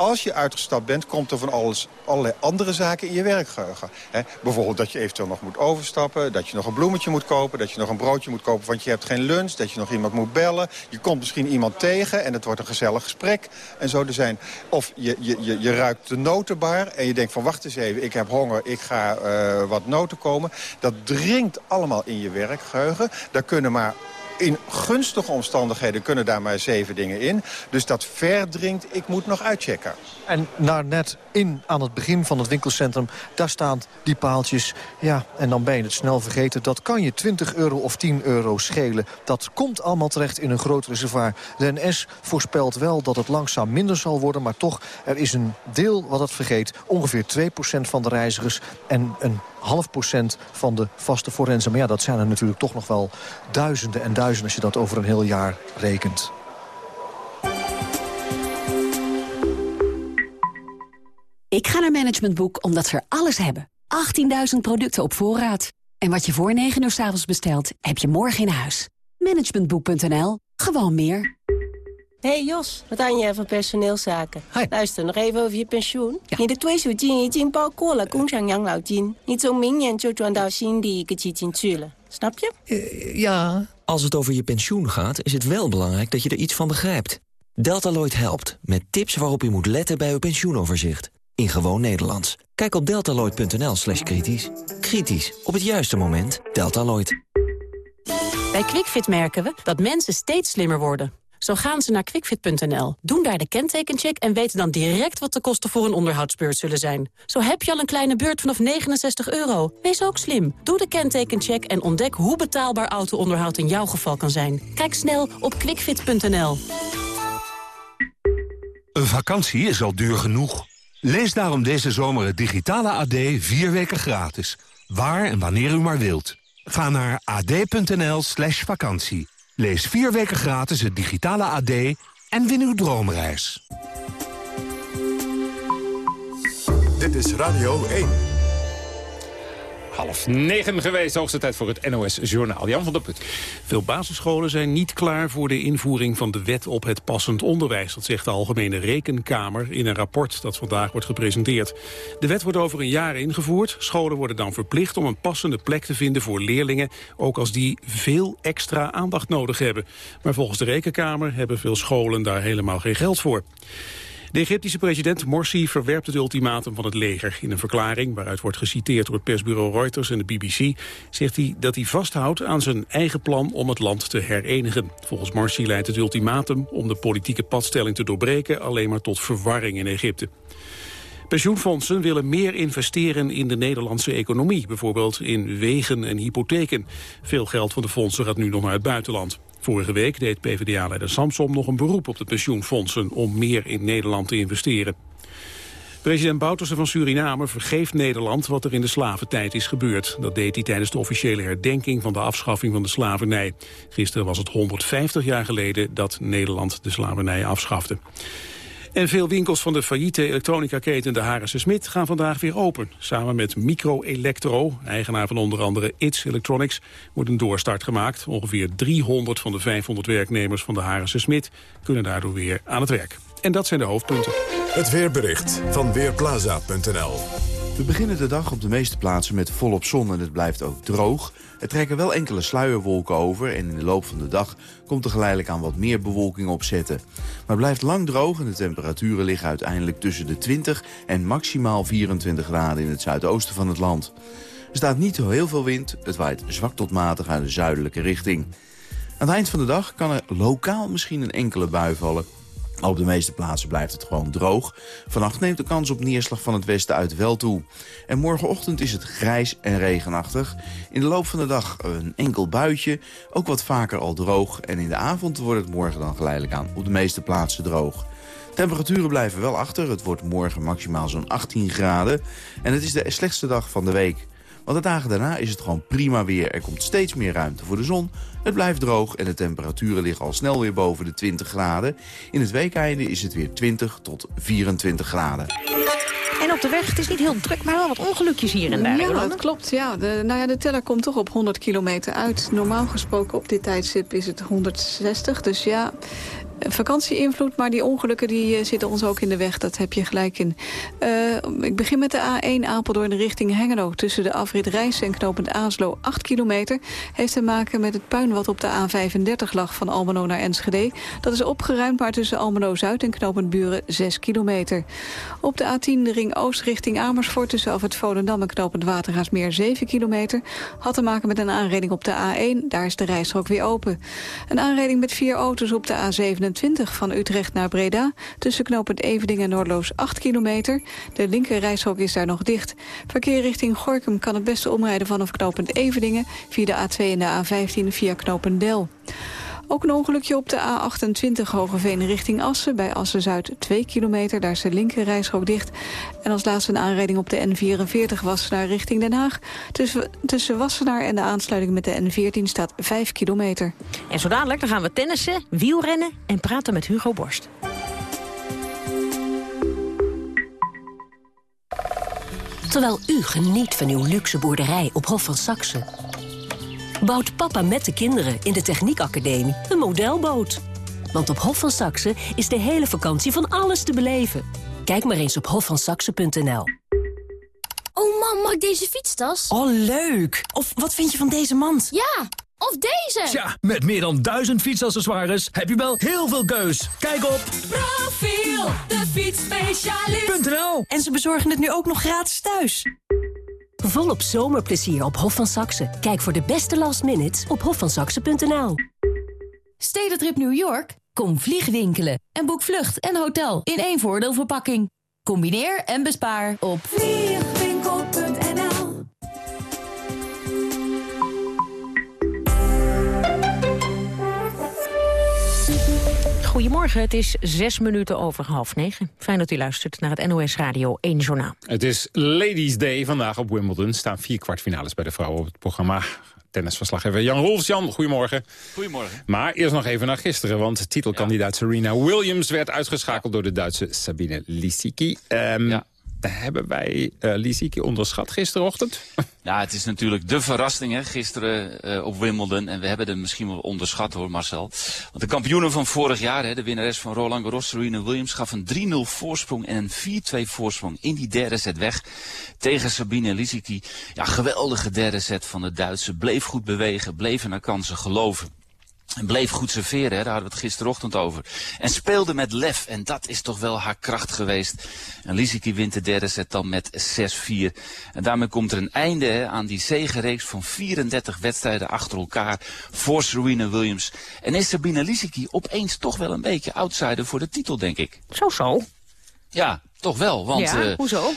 als je uitgestapt bent, komt er van alles, allerlei andere zaken in je werkgeheugen. He, bijvoorbeeld dat je eventueel nog moet overstappen, dat je nog een bloemetje moet kopen... dat je nog een broodje moet kopen, want je hebt geen lunch... dat je nog iemand moet bellen. Je komt misschien iemand tegen en het wordt een gezellig gesprek. En zo er zijn. Of je, je, je, je ruikt de notenbar en je denkt van wacht eens even... ik heb honger, ik ga uh, wat noten komen. Dat dringt allemaal in je werkgeheugen. Daar kunnen maar in gunstige omstandigheden kunnen daar maar zeven dingen in. Dus dat verdringt, ik moet nog uitchecken. En naar net in aan het begin van het winkelcentrum, daar staan die paaltjes. Ja, en dan ben je het snel vergeten. Dat kan je 20 euro of 10 euro schelen. Dat komt allemaal terecht in een groot reservoir. De NS voorspelt wel dat het langzaam minder zal worden... maar toch, er is een deel wat het vergeet. Ongeveer 2% van de reizigers. En een half procent van de vaste forensen. Maar ja, dat zijn er natuurlijk toch nog wel duizenden en duizenden... als je dat over een heel jaar rekent. Ik ga naar Management Boek omdat ze er alles hebben. 18.000 producten op voorraad. En wat je voor 9 uur s avonds bestelt, heb je morgen in huis. Managementboek.nl. Gewoon meer. Hey Jos, wat aan je van personeelszaken? Luister nog even over je pensioen. Ja. Je de pensioen is al. Niet zo min je die ik Snap je? Eh, ja. Als het over je pensioen gaat, is het wel belangrijk dat je er iets van begrijpt. Deltaloid helpt met tips waarop je moet letten bij uw pensioenoverzicht. In gewoon Nederlands. Kijk op deltaloid.nl slash kritisch. Kritisch, op het juiste moment. Deltaloid. Bij QuickFit merken we dat mensen steeds slimmer worden. Zo gaan ze naar quickfit.nl, doen daar de kentekencheck... en weten dan direct wat de kosten voor een onderhoudsbeurt zullen zijn. Zo heb je al een kleine beurt vanaf 69 euro. Wees ook slim. Doe de kentekencheck en ontdek hoe betaalbaar auto-onderhoud in jouw geval kan zijn. Kijk snel op quickfit.nl. Een vakantie is al duur genoeg. Lees daarom deze zomer het digitale AD vier weken gratis. Waar en wanneer u maar wilt. Ga naar ad.nl slash vakantie. Lees vier weken gratis het digitale AD en win uw droomreis. Dit is Radio 1. Half negen geweest, hoogste tijd voor het NOS-journaal. Jan van der Put. Veel basisscholen zijn niet klaar voor de invoering van de wet op het passend onderwijs. Dat zegt de Algemene Rekenkamer in een rapport dat vandaag wordt gepresenteerd. De wet wordt over een jaar ingevoerd. Scholen worden dan verplicht om een passende plek te vinden voor leerlingen... ook als die veel extra aandacht nodig hebben. Maar volgens de Rekenkamer hebben veel scholen daar helemaal geen geld voor. De Egyptische president Morsi verwerpt het ultimatum van het leger. In een verklaring, waaruit wordt geciteerd door het persbureau Reuters en de BBC... zegt hij dat hij vasthoudt aan zijn eigen plan om het land te herenigen. Volgens Morsi leidt het ultimatum om de politieke padstelling te doorbreken... alleen maar tot verwarring in Egypte. Pensioenfondsen willen meer investeren in de Nederlandse economie, bijvoorbeeld in wegen en hypotheken. Veel geld van de fondsen gaat nu nog naar het buitenland. Vorige week deed PvdA-leider Samsom nog een beroep op de pensioenfondsen om meer in Nederland te investeren. President Bouterse van Suriname vergeeft Nederland wat er in de slaventijd is gebeurd. Dat deed hij tijdens de officiële herdenking van de afschaffing van de slavernij. Gisteren was het 150 jaar geleden dat Nederland de slavernij afschafte. En veel winkels van de failliete elektronica-keten de Harense Smit gaan vandaag weer open. Samen met Micro Electro, eigenaar van onder andere ITS Electronics, wordt een doorstart gemaakt. Ongeveer 300 van de 500 werknemers van de Harense Smit kunnen daardoor weer aan het werk. En dat zijn de hoofdpunten. Het weerbericht van Weerplaza.nl We beginnen de dag op de meeste plaatsen met volop zon en het blijft ook droog. Er trekken wel enkele sluierwolken over en in de loop van de dag komt er geleidelijk aan wat meer bewolking opzetten. Maar blijft lang droog en de temperaturen liggen uiteindelijk tussen de 20 en maximaal 24 graden in het zuidoosten van het land. Er staat niet heel veel wind, het waait zwak tot matig uit de zuidelijke richting. Aan het eind van de dag kan er lokaal misschien een enkele bui vallen. Op de meeste plaatsen blijft het gewoon droog. Vannacht neemt de kans op neerslag van het westen uit wel toe. En morgenochtend is het grijs en regenachtig. In de loop van de dag een enkel buitje, ook wat vaker al droog. En in de avond wordt het morgen dan geleidelijk aan op de meeste plaatsen droog. Temperaturen blijven wel achter. Het wordt morgen maximaal zo'n 18 graden. En het is de slechtste dag van de week. Want de dagen daarna is het gewoon prima weer. Er komt steeds meer ruimte voor de zon. Het blijft droog en de temperaturen liggen al snel weer boven de 20 graden. In het weekeinde is het weer 20 tot 24 graden. En op de weg, het is niet heel druk, maar wel wat ongelukjes hier en daar. Ja, dat klopt. Ja. De, nou ja, de teller komt toch op 100 kilometer uit. Normaal gesproken op dit tijdstip is het 160. Dus ja, vakantieinvloed, maar die ongelukken die eh, zitten ons ook in de weg. Dat heb je gelijk in. Uh, ik begin met de A1 Apeldoorn richting Hengelo. Tussen de afrit Rijs en knopend Aaslo 8 kilometer. Heeft te maken met het puin wat op de A35 lag van Almelo naar Enschede. Dat is opgeruimd, maar tussen Almelo-Zuid en knopend Buren 6 kilometer. Op de A10 de ring Oost richting Amersfoort... tussen Alfred Volendam en knopend Watergaasmeer 7 kilometer. Had te maken met een aanreding op de A1. Daar is de rijstrook weer open. Een aanreding met vier auto's op de A27 van Utrecht naar Breda. Tussen knooppunt Evening en Noordloos 8 kilometer. De linker is daar nog dicht. Verkeer richting Gorkum kan het beste omrijden vanaf knooppunt Eveningen... via de A2 en de A15 via knooppunt Del. Ook een ongelukje op de A28 Hogeveen richting Assen. Bij Assen-Zuid 2 kilometer, daar is de linker dicht. En als laatste een aanrijding op de N44 Wassenaar richting Den Haag. Tussen, tussen Wassenaar en de aansluiting met de N14 staat 5 kilometer. En zo dadelijk dan gaan we tennissen, wielrennen en praten met Hugo Borst. Terwijl u geniet van uw luxe boerderij op Hof van Saxe... bouwt papa met de kinderen in de Techniekacademie een modelboot. Want op Hof van Saxe is de hele vakantie van alles te beleven. Kijk maar eens op hofvansaxe.nl. Oh man, mag ik deze fietstas? Oh, leuk! Of wat vind je van deze mand? Ja, of deze! Tja, met meer dan duizend fietsaccessoires heb je wel heel veel keus. Kijk op Profiel, de. En ze bezorgen het nu ook nog gratis thuis. Volop zomerplezier op Hof van Saxe. Kijk voor de beste last minutes op hofvansaxe.nl. Stedentrip New York? Kom vliegwinkelen en boek vlucht en hotel in één voordeelverpakking. Combineer en bespaar op vliegwinkel.nl Goedemorgen, het is zes minuten over half negen. Fijn dat u luistert naar het NOS Radio 1 Journaal. Het is Ladies Day vandaag op Wimbledon. Er staan vier kwartfinales bij de vrouwen op het programma. Tennisverslaggever Jan Rolfs. Jan, goedemorgen. Goedemorgen. Maar eerst nog even naar gisteren, want titelkandidaat Serena Williams... werd uitgeschakeld door de Duitse Sabine Lisicki. Ehm, Hebben wij uh, onderschat gisterochtend? Ja, het is natuurlijk de verrassing hè, gisteren uh, op Wimbledon. En we hebben het misschien wel onderschat hoor, Marcel. Want de kampioenen van vorig jaar, hè, de winnares van Roland Garros, Serena Williams... gaf een 3-0 voorsprong en een 4-2 voorsprong in die derde set weg. Tegen Sabine Lisicki. Ja, geweldige derde set van de Duitse. Bleef goed bewegen, bleef naar kansen geloven. En bleef goed serveren, hè, daar hadden we het gisterochtend over. En speelde met lef, en dat is toch wel haar kracht geweest. En Lisicki wint de derde set dan met 6-4. En daarmee komt er een einde hè, aan die zegenreeks van 34 wedstrijden achter elkaar voor Serena Williams. En is Sabine Lisicki opeens toch wel een beetje outsider voor de titel, denk ik. Zo zo. Ja, toch wel. Want, ja, uh, hoezo?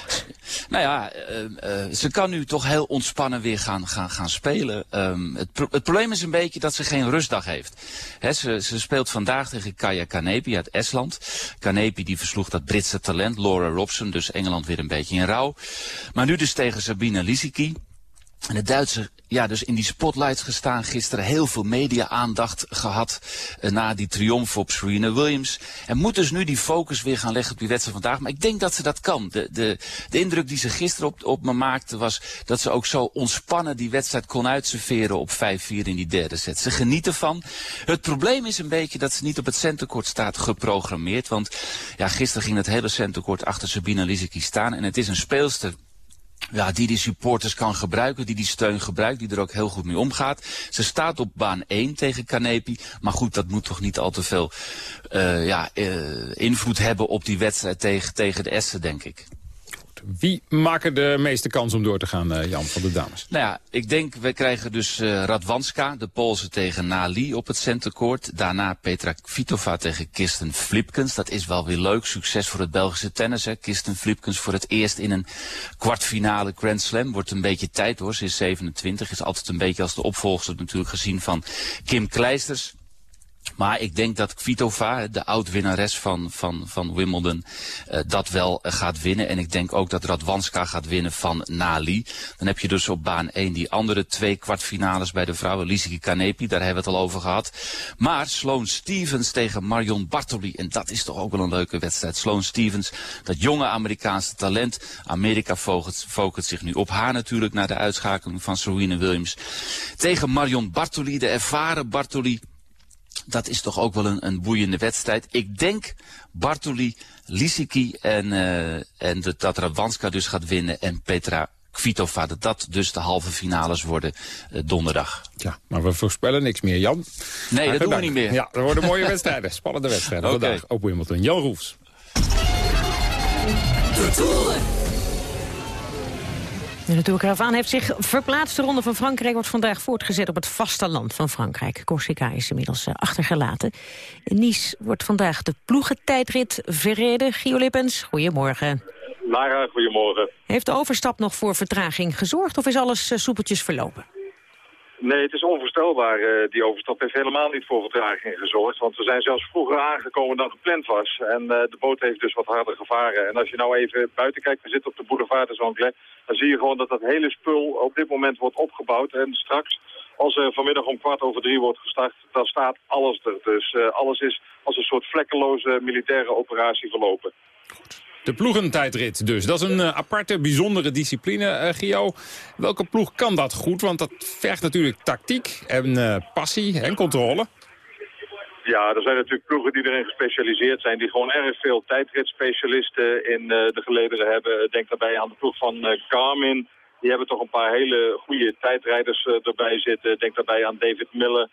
Nou ja, uh, uh, ze kan nu toch heel ontspannen weer gaan, gaan, gaan spelen. Um, het, pro het, probleem is een beetje dat ze geen rustdag heeft. He, ze, ze, speelt vandaag tegen Kaya Kanepi uit Estland. Kanepi die versloeg dat Britse talent, Laura Robson. Dus Engeland weer een beetje in rouw. Maar nu dus tegen Sabine Lisicki. En de Duitse, ja, dus in die spotlights gestaan gisteren. Heel veel media-aandacht gehad uh, na die triomf op Serena Williams. En moet dus nu die focus weer gaan leggen op die wedstrijd vandaag. Maar ik denk dat ze dat kan. De, de, de indruk die ze gisteren op, op me maakte was dat ze ook zo ontspannen die wedstrijd kon uitserveren op 5-4 in die derde set. Ze genieten van. Het probleem is een beetje dat ze niet op het centercourt staat geprogrammeerd. Want ja, gisteren ging het hele centercourt achter Sabine Lisicki staan. En het is een speelster ja, die die supporters kan gebruiken, die die steun gebruikt, die er ook heel goed mee omgaat. Ze staat op baan 1 tegen Kanepi, maar goed, dat moet toch niet al te veel uh, ja, uh, invloed hebben op die wedstrijd tegen, tegen de Essen, denk ik. Wie maken de meeste kans om door te gaan, uh, Jan, van de dames? Nou ja, ik denk, we krijgen dus uh, Radwanska, de Poolse tegen Nali op het centercourt. Daarna Petra Kvitova tegen Kirsten Flipkens. Dat is wel weer leuk. Succes voor het Belgische tennis. Hè. Kirsten Flipkens voor het eerst in een kwartfinale Grand Slam. Wordt een beetje tijd hoor. Ze is 27. Is altijd een beetje als de opvolgster natuurlijk gezien van Kim Kleisters. Maar ik denk dat Kvitova, de oud-winnares van, van, van Wimbledon, uh, dat wel gaat winnen. En ik denk ook dat Radwanska gaat winnen van Nali. Dan heb je dus op baan 1 die andere twee kwartfinales bij de vrouwen. Lisicki Kanepi, daar hebben we het al over gehad. Maar Sloane Stevens tegen Marion Bartoli. En dat is toch ook wel een leuke wedstrijd. Sloane Stevens, dat jonge Amerikaanse talent. Amerika focust zich nu op haar natuurlijk na de uitschakeling van Serena Williams. Tegen Marion Bartoli, de ervaren Bartoli dat is toch ook wel een, een boeiende wedstrijd. Ik denk Bartoli, Lisicki en, uh, en de, dat dus gaat winnen en Petra Kvitova. Dat dat dus de halve finales worden uh, donderdag. Ja, maar we voorspellen niks meer, Jan. Nee, dat doen we niet meer. Ja, er worden mooie wedstrijden, spannende wedstrijden okay. vandaag op Wimbledon. Jan Roefs. De Tour. De Tourcaravaan heeft zich verplaatst. De Ronde van Frankrijk wordt vandaag voortgezet op het vasteland van Frankrijk. Corsica is inmiddels uh, achtergelaten. In Nice wordt vandaag de ploegentijdrit verreden. Gio Lippens, goedemorgen. Lara, goedemorgen. Heeft de overstap nog voor vertraging gezorgd of is alles uh, soepeltjes verlopen? Nee, het is onvoorstelbaar. Eh, die overstap heeft helemaal niet voor vertraging gezorgd. Want we zijn zelfs vroeger aangekomen dan gepland was. En uh, de boot heeft dus wat harder gevaren. En als je nou even buiten kijkt, we zitten op de boulevard de Anglais... dan zie je gewoon dat dat hele spul op dit moment wordt opgebouwd. En straks, als er vanmiddag om kwart over drie wordt gestart... dan staat alles er. Dus uh, alles is als een soort vlekkeloze militaire operatie verlopen. De ploegentijdrit dus. Dat is een uh, aparte, bijzondere discipline, uh, Gio. Welke ploeg kan dat goed? Want dat vergt natuurlijk tactiek en uh, passie en controle. Ja, er zijn natuurlijk ploegen die erin gespecialiseerd zijn... die gewoon erg veel tijdritspecialisten in de gelederen hebben. Denk daarbij aan de ploeg van Garmin. Die hebben toch een paar hele goede tijdrijders erbij zitten. Denk daarbij aan David Miller...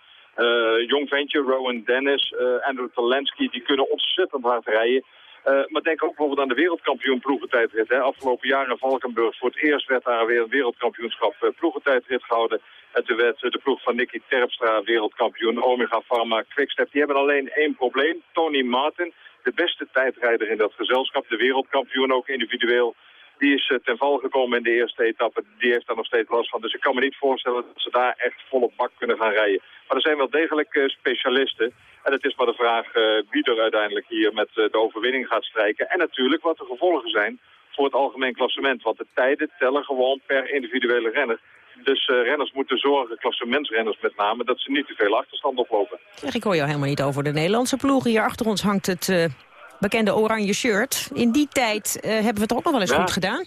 Jong Venture, Rowan Dennis, Andrew Talensky, die kunnen ontzettend hard rijden. Uh, maar denk ook bijvoorbeeld aan de wereldkampioen ploegentijdrit. Hè. Afgelopen jaar in Valkenburg voor het eerst werd daar weer een wereldkampioenschap uh, ploegentijdrit gehouden. En toen werd uh, de ploeg van Nicky Terpstra wereldkampioen. Omega Pharma, Quickstep. Die hebben alleen één probleem. Tony Martin, de beste tijdrijder in dat gezelschap. De wereldkampioen ook individueel. Die is ten val gekomen in de eerste etappe. Die heeft daar nog steeds last van. Dus ik kan me niet voorstellen dat ze daar echt volop bak kunnen gaan rijden. Maar er zijn wel degelijk specialisten. En het is maar de vraag uh, wie er uiteindelijk hier met uh, de overwinning gaat strijken. En natuurlijk wat de gevolgen zijn voor het algemeen klassement. Want de tijden tellen gewoon per individuele renner. Dus uh, renners moeten zorgen, klassementsrenners met name, dat ze niet te veel achterstand oplopen. Zeg, ik hoor jou helemaal niet over de Nederlandse ploeg. Hier achter ons hangt het bekende oranje shirt. In die tijd hebben we het ook nog wel eens ja. goed gedaan.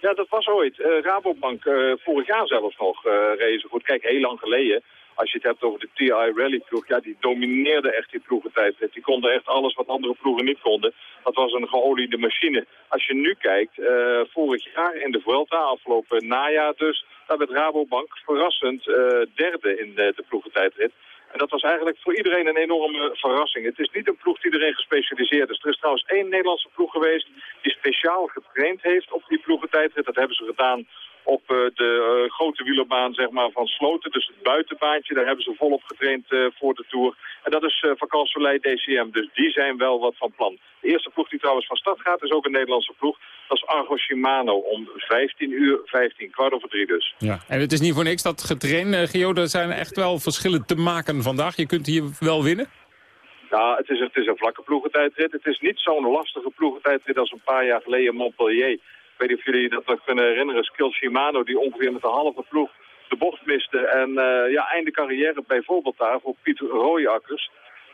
Ja, dat was ooit. Rabobank, vorig jaar zelfs nog, rezen goed. Kijk, heel lang geleden als je het hebt over de TI Rally ploeg, ja, die domineerde echt die ploegentijdrit. Die konden echt alles wat andere ploegen niet konden. Dat was een geoliede machine. Als je nu kijkt, uh, vorig jaar in de Vuelta, afgelopen najaar dus, daar werd Rabobank verrassend uh, derde in de, de ploegentijdrit. En dat was eigenlijk voor iedereen een enorme verrassing. Het is niet een ploeg die erin gespecialiseerd is. Er is trouwens één Nederlandse ploeg geweest die speciaal getraind heeft op die ploegentijdrit. Dat hebben ze gedaan op uh, de uh, grote wielerbaan zeg maar, van Sloten. Dus het buitenbaantje, daar hebben ze volop getraind uh, voor de Tour. En dat is uh, DCM, dus die zijn wel wat van plan. De eerste ploeg die trouwens van stad gaat is ook een Nederlandse ploeg. Dat is Argo Shimano om 15 uur, 15, kwart over drie dus. Ja, en het is niet voor niks dat getraind, Gio, er zijn echt wel verschillen te maken vandaag. Je kunt hier wel winnen? Ja, het is, het is een vlakke ploegentijdrit. Het is niet zo'n lastige ploegentijdrit als een paar jaar geleden Montpellier. Ik weet niet of jullie dat nog kunnen herinneren. Skill Shimano die ongeveer met de halve ploeg de bocht miste. En uh, ja, einde carrière bijvoorbeeld daar voor Pieter Rooijakkers.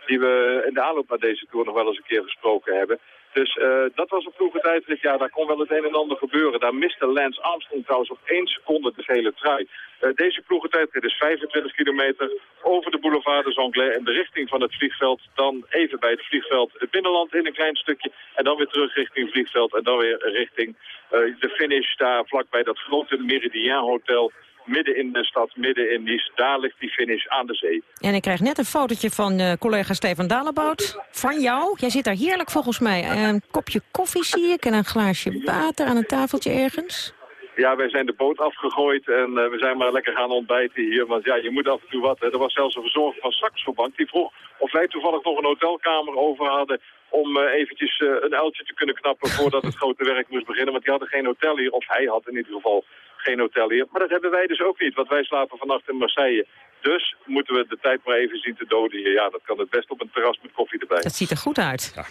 Die we in de aanloop naar deze Tour nog wel eens een keer gesproken hebben. Dus uh, dat was een ploegentijdrit. Ja, daar kon wel het een en ander gebeuren. Daar miste Lance Armstrong trouwens op één seconde de gele trui. Uh, deze ploegentijdrit is 25 kilometer over de boulevard de Anglais in de richting van het vliegveld. Dan even bij het vliegveld het binnenland in een klein stukje. En dan weer terug richting het vliegveld. En dan weer richting uh, de finish daar vlakbij dat grote Meridian Hotel midden in de stad, midden in Nice. Daar ligt die finish aan de zee. En ik krijg net een fotootje van uh, collega Stefan Dalebout. Van jou. Jij zit daar heerlijk volgens mij. Een kopje koffie zie ik en een glaasje water aan een tafeltje ergens. Ja, wij zijn de boot afgegooid en uh, we zijn maar lekker gaan ontbijten hier. Want ja, je moet af en toe wat. Hè. Er was zelfs een verzorger van Saxo Bank die vroeg of wij toevallig nog een hotelkamer over hadden om uh, eventjes uh, een uiltje te kunnen knappen voordat het grote werk moest beginnen. Want die hadden geen hotel hier, of hij had in ieder geval geen hotel hier. Maar dat hebben wij dus ook niet, want wij slapen vannacht in Marseille. Dus moeten we de tijd maar even zien te doden hier. Ja, dat kan het best op een terras met koffie erbij. Dat ziet er goed uit. Ja.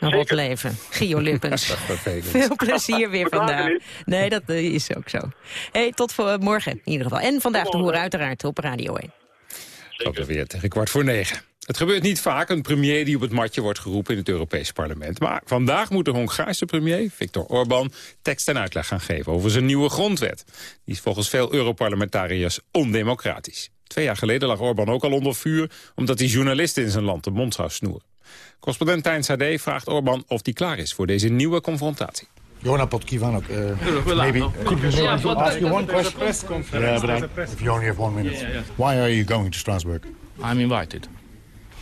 Een rot leven. Gio Lippens. Veel plezier weer vandaag. Nee, dat is ook zo. Hey, tot voor morgen in ieder geval. En vandaag te horen uiteraard op Radio 1. Zeker. weer tegen kwart voor negen. Het gebeurt niet vaak, een premier die op het matje wordt geroepen in het Europese parlement. Maar vandaag moet de Hongaarse premier, Viktor Orbán, tekst en uitleg gaan geven over zijn nieuwe grondwet. Die is volgens veel Europarlementariërs ondemocratisch. Twee jaar geleden lag Orbán ook al onder vuur, omdat hij journalisten in zijn land de mond zou snoeren. Correspondent Tijn Sade vraagt Orbán of hij klaar is voor deze nieuwe confrontatie. Jona Potkivanok, uh, maybe could we maybe ask you one question? Yeah, but I, if you only have one minute. Why are you going to Strasbourg? I'm invited.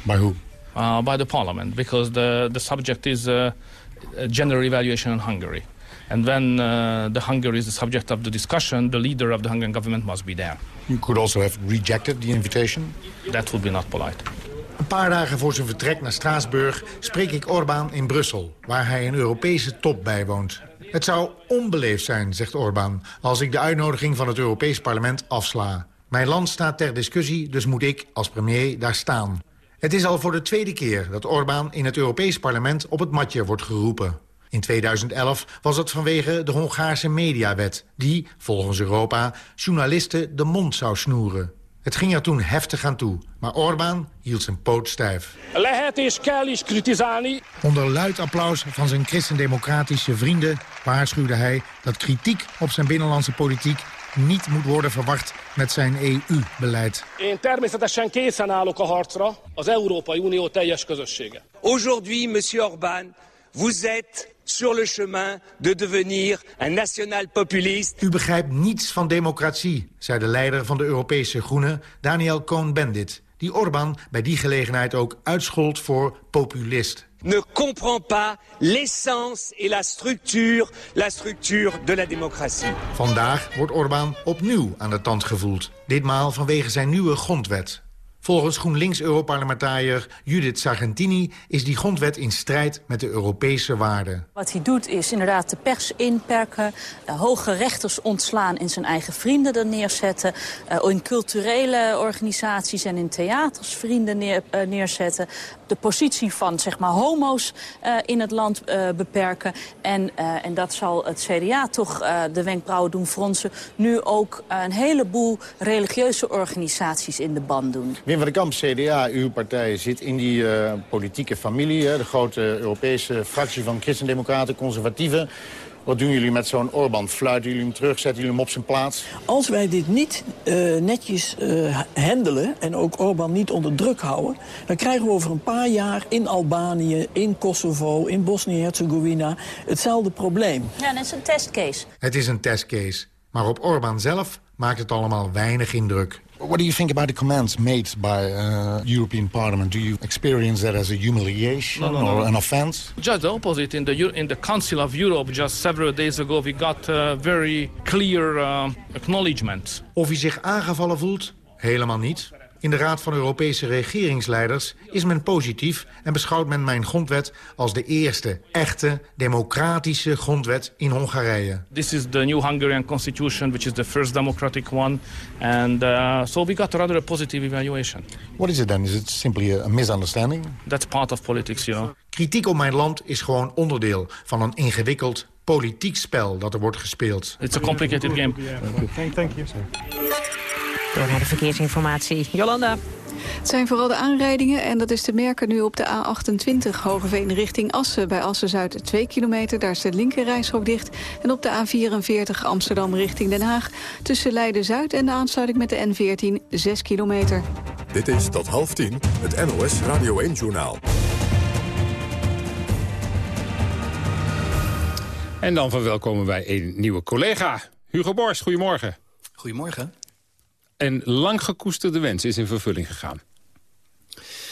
By who? Uh, by the parliament, because the, the subject is uh, gender evaluation in Hungary. And when uh, the Hungary is the subject of the discussion, the leader of the Hungarian government must be there. You could also have rejected the invitation. That would be not polite. Een paar dagen voor zijn vertrek naar Straatsburg spreek ik Orbán in Brussel... waar hij een Europese top bijwoont. Het zou onbeleefd zijn, zegt Orbán, als ik de uitnodiging van het Europees Parlement afsla. Mijn land staat ter discussie, dus moet ik als premier daar staan. Het is al voor de tweede keer dat Orbán in het Europees parlement op het matje wordt geroepen. In 2011 was het vanwege de Hongaarse mediawet... die, volgens Europa, journalisten de mond zou snoeren. Het ging er toen heftig aan toe, maar Orbán hield zijn poot stijf. Onder luid applaus van zijn christendemocratische vrienden waarschuwde hij dat kritiek op zijn binnenlandse politiek niet moet worden verwacht met zijn EU-beleid. Én természetesen készen állok a harcra az Európai Unió teljes közössége. Aujourd'hui, monsieur Orbán, vous êtes sur le chemin de devenir un national populiste. U begrijpt niets van democratie, zei de leider van de Europese Groenen, Daniel Cohn-Bendit, die Orbán bij die gelegenheid ook uitschold voor populist. Ne comprend pas l'essence et la structure, la structure de la démocratie. Vandaag wordt Orbán opnieuw aan de tand gevoeld. Ditmaal vanwege zijn nieuwe grondwet. Volgens GroenLinks-Europarlementariër Judith Sargentini... is die grondwet in strijd met de Europese waarden. Wat hij doet is inderdaad de pers inperken... Uh, hoge rechters ontslaan en zijn eigen vrienden er neerzetten... Uh, in culturele organisaties en in theaters vrienden neer, uh, neerzetten... de positie van zeg maar, homo's in het land beperken. En, en dat zal het CDA toch de wenkbrauwen doen fronsen... nu ook een heleboel religieuze organisaties in de band doen. Wim van der Kamp, CDA, uw partij zit in die uh, politieke familie. Hè, de grote Europese fractie van christendemocraten, conservatieven. Wat doen jullie met zo'n Orbán? Fluiten jullie hem terug? Zetten jullie hem op zijn plaats? Als wij dit niet uh, netjes uh, handelen en ook Orbán niet onder druk houden... dan krijgen we over een paar jaar in Albanië, in Kosovo, in Bosnië-Herzegovina... hetzelfde probleem. Ja, dat is een testcase. Het is een testcase. Maar op Orbán zelf maakt het allemaal weinig indruk. What do you think about the comments made by uh, European Parliament? Do you experience that as a humiliation no, no, no, or an offense? Just the opposite. In the in the Council of Europe, just several days ago, we got uh, very clear uh, acknowledgement. Of hij zich aangevallen voelt? Helemaal niet. In de Raad van Europese regeringsleiders is men positief... en beschouwt men mijn grondwet als de eerste echte democratische grondwet in Hongarije. This is the new Hungarian constitution, which is the first democratic one. And uh, so we got rather a positive evaluation. What is it then? Is it simply a misunderstanding? That's part of politics, you know. Kritiek op mijn land is gewoon onderdeel van een ingewikkeld politiek spel dat er wordt gespeeld. It's a complicated game. Thank, thank you. Door naar de verkeersinformatie. Jolanda. Het zijn vooral de aanrijdingen en dat is te merken nu op de A28 Hogeveen richting Assen. Bij Assen-Zuid 2 kilometer, daar is de linkerrijstrook dicht. En op de A44 Amsterdam richting Den Haag tussen Leiden-Zuid en de aansluiting met de N14 6 kilometer. Dit is tot half tien het NOS Radio 1-journaal. En dan verwelkomen wij een nieuwe collega. Hugo Borst, goedemorgen. Goedemorgen. Een lang gekoesterde wens is in vervulling gegaan.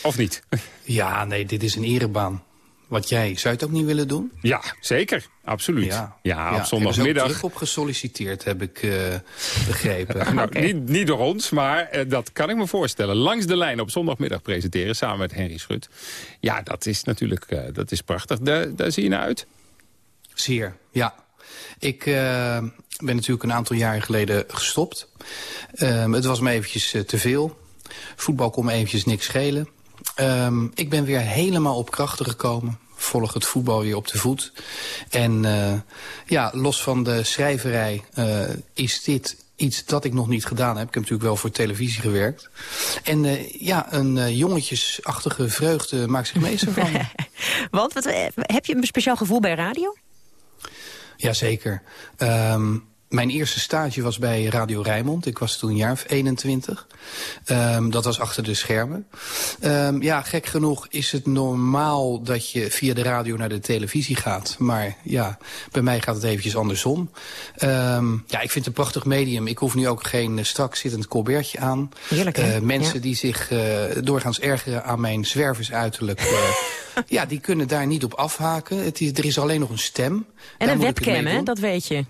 Of niet? Ja, nee, dit is een erebaan. Wat jij, zou je het ook niet willen doen? Ja, zeker. Absoluut. Ja, ja op zondagmiddag. Er is ook op gesolliciteerd, heb ik uh, begrepen. nou, okay. niet, niet door ons, maar uh, dat kan ik me voorstellen. Langs de lijn op zondagmiddag presenteren, samen met Henry Schut. Ja, dat is natuurlijk uh, dat is prachtig. Daar, daar zie je naar uit. Zeer, ja. Ik ben natuurlijk een aantal jaren geleden gestopt. Um, het was me eventjes uh, te veel. Voetbal kon me eventjes niks schelen. Um, ik ben weer helemaal op krachten gekomen. Volg het voetbal weer op de voet. En uh, ja, los van de schrijverij uh, is dit iets dat ik nog niet gedaan heb. Ik heb natuurlijk wel voor televisie gewerkt. En ja, een jongetjesachtige vreugde maakt zich meester van. Want, wat, heb je een speciaal gevoel bij radio? Jazeker. Um, mijn eerste stage was bij Radio Rijnmond. Ik was toen een jaar of 21. Um, dat was achter de schermen. Um, ja, gek genoeg is het normaal dat je via de radio naar de televisie gaat. Maar ja, bij mij gaat het eventjes andersom. Um, ja, ik vind het een prachtig medium. Ik hoef nu ook geen uh, strak zittend colbertje aan. Heerlijk, uh, mensen ja. die zich uh, doorgaans ergeren aan mijn zwerversuiterlijk... ja, die kunnen daar niet op afhaken. Het is, er is alleen nog een stem. En daar een webcam, hè? Dat weet je.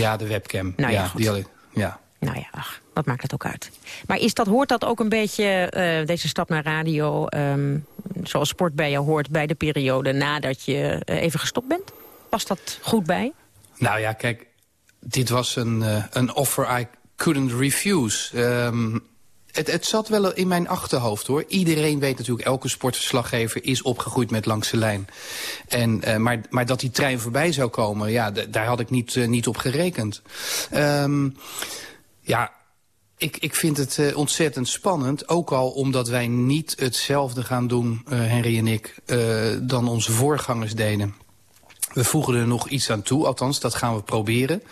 Ja, de webcam. Nou ja, die ja. Nou ja, ach, wat maakt het ook uit. Maar is dat, hoort dat ook een beetje, uh, deze stap naar radio... Um, zoals sport bij je hoort bij de periode nadat je uh, even gestopt bent? Past dat goed bij? Nou ja, kijk, dit was een, uh, een offer I couldn't refuse. Um, het, het, zat wel in mijn achterhoofd hoor. Iedereen weet natuurlijk, elke sportverslaggever is opgegroeid met langs de lijn. En, uh, maar, maar dat die trein voorbij zou komen, ja, daar had ik niet, uh, niet op gerekend. Um, ja, ik, ik vind het uh, ontzettend spannend. Ook al omdat wij niet hetzelfde gaan doen, Henry en ik, dan onze voorgangers deden. We voegen er nog iets aan toe, althans, dat gaan we proberen.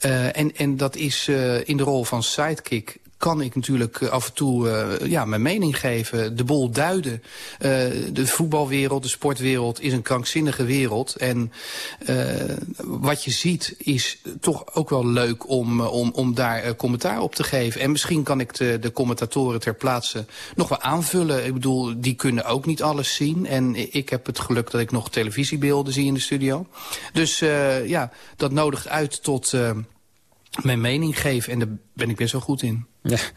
Uh, en, en dat is uh, in de rol van sidekick kan ik natuurlijk af en toe uh, ja, mijn mening geven, de bol duiden. Uh, de voetbalwereld, de sportwereld is een krankzinnige wereld. En wat je ziet is toch ook wel leuk om, om, om daar commentaar op te geven. En misschien kan ik de, de commentatoren ter plaatse nog wel aanvullen. Ik bedoel, die kunnen ook niet alles zien. En ik heb het geluk dat ik nog televisiebeelden zie in de studio. Dus ja, dat nodigt uit tot mijn mening geven. En daar ben ik best wel goed in. Ja.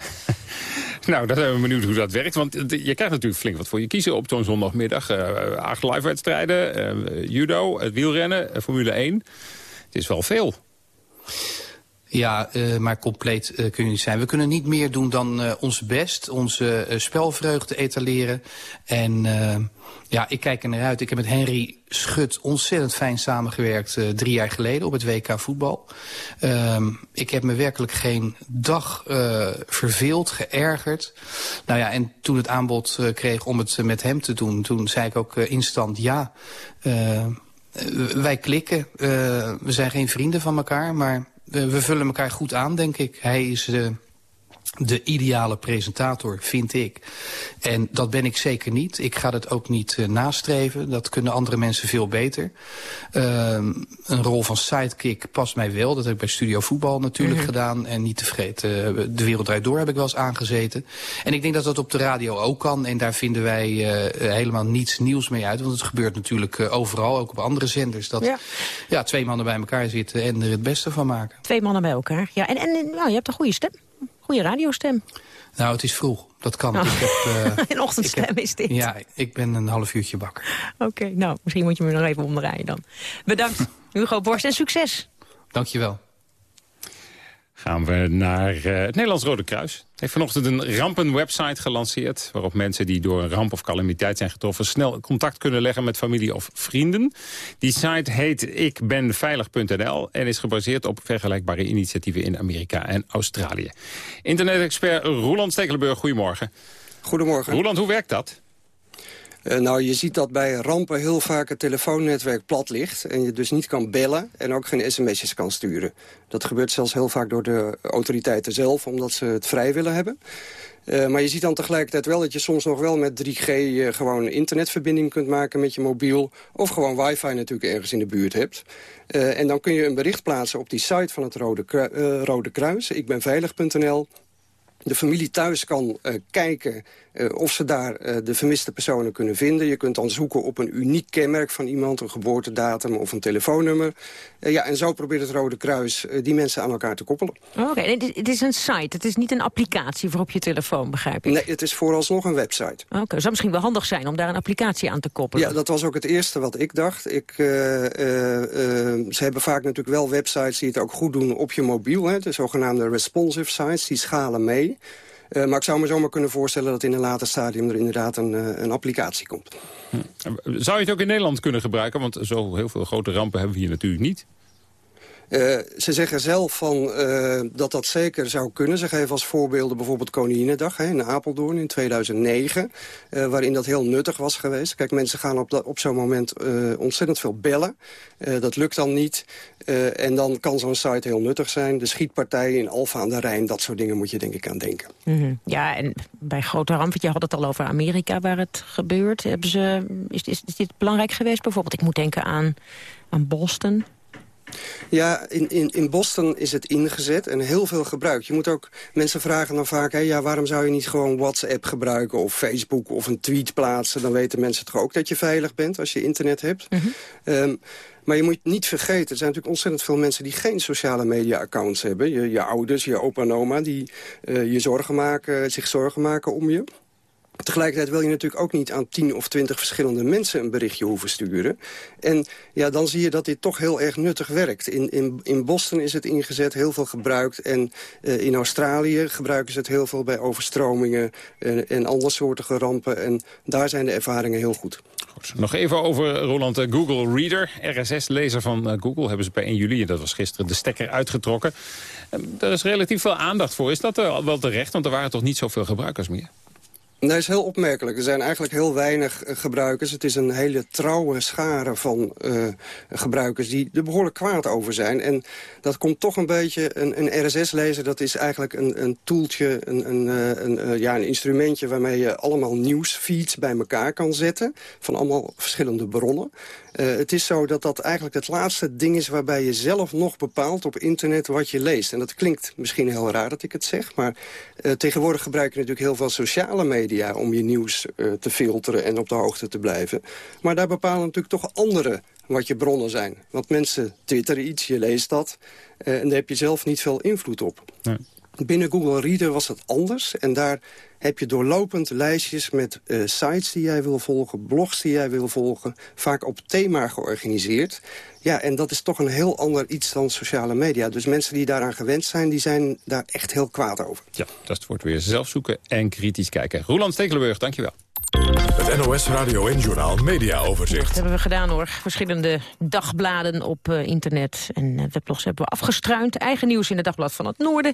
Nou, dan zijn we benieuwd hoe dat werkt. Want je krijgt natuurlijk flink wat voor je kiezen op zo'n zondagmiddag. Uh, acht live-wedstrijden, uh, judo, het wielrennen, Formule 1. Het is wel veel. Ja, uh, maar compleet uh, kun je niet zijn. We kunnen niet meer doen dan uh, ons best, onze spelvreugde etaleren. En ja, ik kijk er naar uit. Ik heb met Henry Schut ontzettend fijn samengewerkt drie jaar geleden op het WK voetbal. Ehm, ik heb me werkelijk geen dag verveeld, geërgerd. Nou ja, en toen het aanbod kreeg om het met hem te doen, toen zei ik ook instant ja. wij klikken. we zijn geen vrienden van elkaar, maar we vullen elkaar goed aan, denk ik. Hij is uh, de ideale presentator, vind ik. En dat ben ik zeker niet. Ik ga dat ook niet uh, nastreven. Dat kunnen andere mensen veel beter. Uh, een rol van sidekick past mij wel. Dat heb ik bij Studio Voetbal natuurlijk mm -hmm. gedaan. En niet te vergeten, uh, De Wereld Draait Door heb ik wel eens aangezeten. En ik denk dat dat op de radio ook kan. En daar vinden wij uh, helemaal niets nieuws mee uit. Want het gebeurt natuurlijk overal, ook op andere zenders. Dat ja. ja. twee mannen bij elkaar zitten en er het beste van maken. Twee mannen bij elkaar. Ja, en, en nou, je hebt een goede stem. Goede radiostem. Nou, het is vroeg. Dat kan. Oh. Ik heb, uh, een ochtendstem heb, is dit. Ja, ik ben een half uurtje bakker. Oké, okay, nou, misschien moet je me nog even omdraaien dan. Bedankt, Hugo Borst, en succes. Dank je wel gaan we naar uh, het Nederlands Rode Kruis. heeft vanochtend een rampenwebsite gelanceerd... waarop mensen die door een ramp of calamiteit zijn getroffen... snel contact kunnen leggen met familie of vrienden. Die site heet ikbenveilig.nl... en is gebaseerd op vergelijkbare initiatieven in Amerika en Australië. Internet-expert Roland Stekelenburg, goedemorgen. Goedemorgen. Roland, hoe werkt dat? Uh, nou, je ziet dat bij rampen heel vaak het telefoonnetwerk plat ligt... en je dus niet kan bellen en ook geen sms'jes kan sturen. Dat gebeurt zelfs heel vaak door de autoriteiten zelf... omdat ze het vrij willen hebben. Uh, maar je ziet dan tegelijkertijd wel dat je soms nog wel met 3G... Uh, gewoon internetverbinding kunt maken met je mobiel... of gewoon wifi natuurlijk ergens in de buurt hebt. En dan kun je een bericht plaatsen op die site van het Rode, Kru Rode Kruis. Ik ben veilig.nl de familie thuis kan kijken of ze daar uh, de vermiste personen kunnen vinden. Je kunt dan zoeken op een uniek kenmerk van iemand, een geboortedatum of een telefoonnummer. ja, en zo probeert het Rode Kruis die mensen aan elkaar te koppelen. Oké, okay. het is een site, het is niet een applicatie voor op je telefoon, begrijp ik? Nee, het is vooralsnog een website. Oké, okay. zou misschien wel handig zijn om daar een applicatie aan te koppelen. Ja, dat was ook het eerste wat ik dacht. Ik, ze hebben vaak natuurlijk wel websites die het ook goed doen op je mobiel. Hè, de zogenaamde responsive sites, die schalen mee. Uh, maar ik zou me zomaar kunnen voorstellen dat in een later stadium er inderdaad een, uh, een applicatie komt. Hm. Zou je het ook in Nederland kunnen gebruiken? Want zo heel veel grote rampen hebben we hier natuurlijk niet. Uh, ze zeggen zelf van, uh, dat dat zeker zou kunnen. Ze geven als voorbeelden bijvoorbeeld Koninginnedag hè, in Apeldoorn in 2009. Uh, waarin dat heel nuttig was geweest. Kijk, mensen gaan op, op zo'n moment ontzettend veel bellen. dat lukt dan niet. en dan kan zo'n site heel nuttig zijn. De schietpartijen in Alfa aan de Rijn, dat soort dingen moet je denk ik aan denken. -hmm. Ja, en bij grote rampen, je had het al over Amerika waar het gebeurt. Hebben ze, is, is, is dit belangrijk geweest bijvoorbeeld? Ik moet denken aan, aan Boston... Ja, in, in, in Boston is het ingezet en heel veel gebruikt. Je moet ook, mensen vragen dan vaak, hè, ja, waarom zou je niet gewoon WhatsApp gebruiken of Facebook of een tweet plaatsen? Dan weten mensen toch ook dat je veilig bent als je internet hebt. Mm -hmm. um, maar je moet niet vergeten, er zijn natuurlijk ontzettend veel mensen... die geen sociale media-accounts hebben. Je, je ouders, je opa en oma, die uh, je zorgen maken, zich zorgen maken om je. Tegelijkertijd wil je natuurlijk ook niet aan 10 of 20 verschillende mensen een berichtje hoeven sturen. En ja, dan zie je dat dit toch heel erg nuttig werkt. In, in, in Boston is het ingezet, heel veel gebruikt. En uh, in Australië gebruiken ze het heel veel bij overstromingen en, en andersoortige rampen. En daar zijn de ervaringen heel goed. goed nog even over Roland uh, Google Reader. RSS-lezer van Google hebben ze bij 1 juli, dat was gisteren, de stekker uitgetrokken. er is relatief veel aandacht voor. Is dat wel terecht? Want er waren toch niet zoveel gebruikers meer? Nee, is heel opmerkelijk. Er zijn eigenlijk heel weinig uh, gebruikers. Het is een hele trouwe schare van uh, gebruikers die er behoorlijk kwaad over zijn. En dat komt toch een beetje... Een, een RSS-lezer, dat is eigenlijk een, een toeltje, een, een, uh, een, ja, een instrumentje... waarmee je allemaal nieuwsfeeds bij elkaar kan zetten. Van allemaal verschillende bronnen. Uh, het is zo dat dat eigenlijk het laatste ding is... waarbij je zelf nog bepaalt op internet wat je leest. En dat klinkt misschien heel raar dat ik het zeg... maar uh, tegenwoordig gebruik je natuurlijk heel veel sociale media... om je nieuws uh, te filteren en op de hoogte te blijven. Maar daar bepalen natuurlijk toch andere wat je bronnen zijn. Want mensen twitteren iets, je leest dat... en daar heb je zelf niet veel invloed op. Nee. Binnen Google Reader was het anders. En daar heb je doorlopend lijstjes met uh, sites die jij wil volgen... blogs die jij wil volgen, vaak op thema georganiseerd. Ja, en dat is toch een heel ander iets dan sociale media. Dus mensen die daaraan gewend zijn, die zijn daar echt heel kwaad over. Ja, dat woord weer zelf zoeken en kritisch kijken. Roland Stekelenburg, dankjewel. Het NOS Radio en Journaal Media Overzicht. Dat hebben we gedaan hoor. Verschillende dagbladen op uh, internet en uh, weblogs hebben we afgestruind. Eigen nieuws in het Dagblad van het Noorden.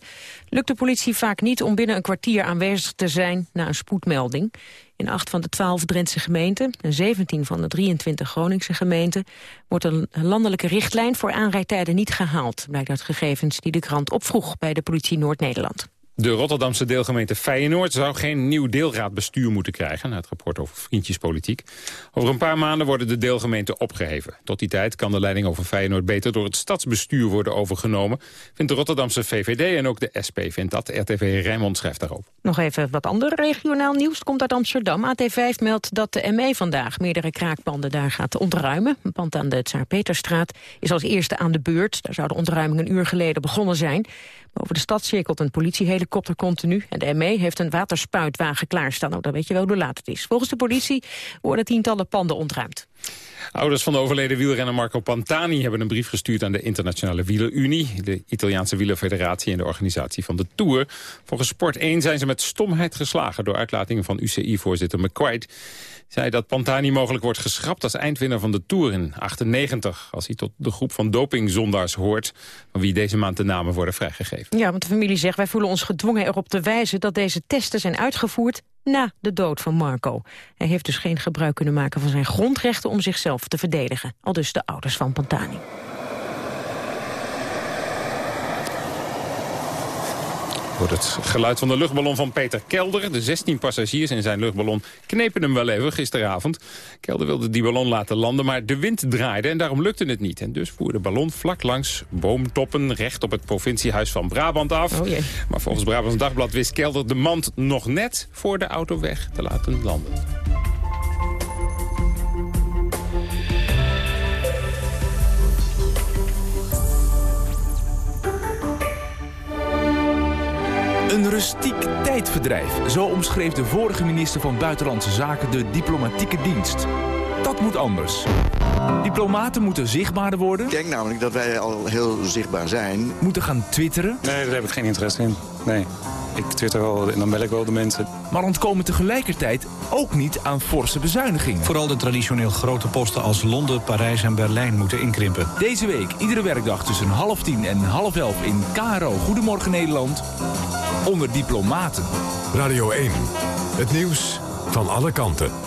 Lukt de politie vaak niet om binnen een kwartier aanwezig te zijn na een spoedmelding. In acht van de twaalf Drentse gemeenten en 17 van de 23 Groningse gemeenten wordt een landelijke richtlijn voor aanrijdtijden niet gehaald. Blijkt uit gegevens die de krant opvroeg bij de politie Noord-Nederland. De Rotterdamse deelgemeente Feyenoord zou geen nieuw deelraadbestuur moeten krijgen. Het rapport over vriendjespolitiek. Over een paar maanden worden de deelgemeenten opgeheven. Tot die tijd kan de leiding over Feyenoord beter door het stadsbestuur worden overgenomen. Vindt de Rotterdamse VVD en ook de SP vindt dat. RTV Rijnmond schrijft daarover. Nog even wat ander regionaal nieuws. komt uit Amsterdam. AT5 meldt dat de ME vandaag meerdere kraakpanden daar gaat ontruimen. Een pand aan de Tsaar-Peterstraat is als eerste aan de beurt. Daar zou de ontruiming een uur geleden begonnen zijn. Over de stad cirkelt een politiehelikopter continu. En de ME heeft een waterspuitwagen klaarstaan. Nou, dan weet je wel hoe laat het is. Volgens de politie worden tientallen panden ontruimd. Ouders van de overleden wielrenner Marco Pantani hebben een brief gestuurd aan de Internationale Wielerunie, de Italiaanse wielerfederatie en de organisatie van de Tour. Volgens Sport 1 zijn ze met stomheid geslagen door uitlatingen van UCI-voorzitter McQuaid zei dat Pantani mogelijk wordt geschrapt als eindwinnaar van de Tour in 98... als hij tot de groep van dopingzondaars hoort... van wie deze maand de namen worden vrijgegeven. Ja, want de familie zegt wij voelen ons gedwongen erop te wijzen... dat deze testen zijn uitgevoerd na de dood van Marco. Hij heeft dus geen gebruik kunnen maken van zijn grondrechten om zichzelf te verdedigen. Al dus de ouders van Pantani. Wordt het geluid van de luchtballon van Peter Kelder. De 16 passagiers in zijn luchtballon knepen hem wel even gisteravond. Kelder wilde die ballon laten landen, maar de wind draaide en daarom lukte het niet. En dus voer de ballon vlak langs boomtoppen recht op het provinciehuis van Brabant af. Oh maar volgens Brabants Dagblad wist Kelder de mand nog net voor de auto weg te laten landen. Een rustiek tijdverdrijf, zo omschreef de vorige minister van Buitenlandse Zaken de diplomatieke dienst. Dat moet anders. Diplomaten moeten zichtbaarder worden. Ik denk namelijk dat wij al heel zichtbaar zijn. Moeten gaan twitteren. Nee, daar heb ik geen interesse in. Nee. Ik twitter wel en dan bel ik wel de mensen. Maar ontkomen tegelijkertijd ook niet aan forse bezuinigingen. Vooral de traditioneel grote posten als Londen, Parijs en Berlijn moeten inkrimpen. Deze week iedere werkdag tussen half tien en half elf in KRO Goedemorgen Nederland. Onder diplomaten. Radio 1. Het nieuws van alle kanten.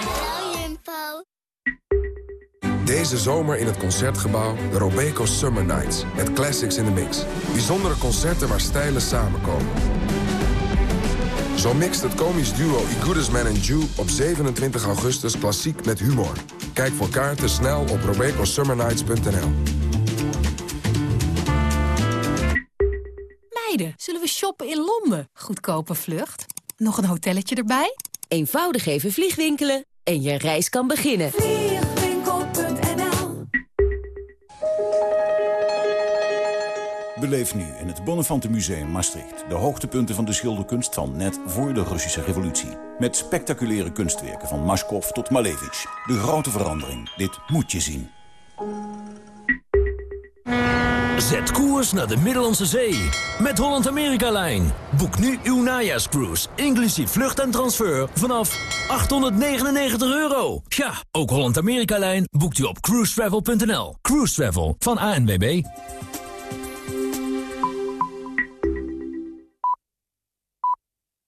Deze zomer in het Concertgebouw de Robeco Summer Nights. Met classics in the mix. Bijzondere concerten waar stijlen samenkomen. Zo mixt het komisch duo I Goodest Man and Jew op 27 augustus klassiek met humor. Kijk voor kaarten snel op robecosummernights.nl. Meiden, zullen we shoppen in Londen? Goedkope vlucht. Nog een hotelletje erbij? Eenvoudig even vliegwinkelen en je reis kan beginnen. Beleef nu in het Bonnefante Museum Maastricht... de hoogtepunten van de schilderkunst van net voor de Russische revolutie. Met spectaculaire kunstwerken van Mashkov tot Malevich. De grote verandering. Dit moet je zien. Zet koers naar de Middellandse Zee. Met Holland-Amerika-lijn. Boek nu uw najaarscruise, inclusief vlucht en transfer, vanaf 899 euro. Ja, ook Holland-Amerika-lijn boekt u op cruisetravel.nl. Cruise Travel van ANWB.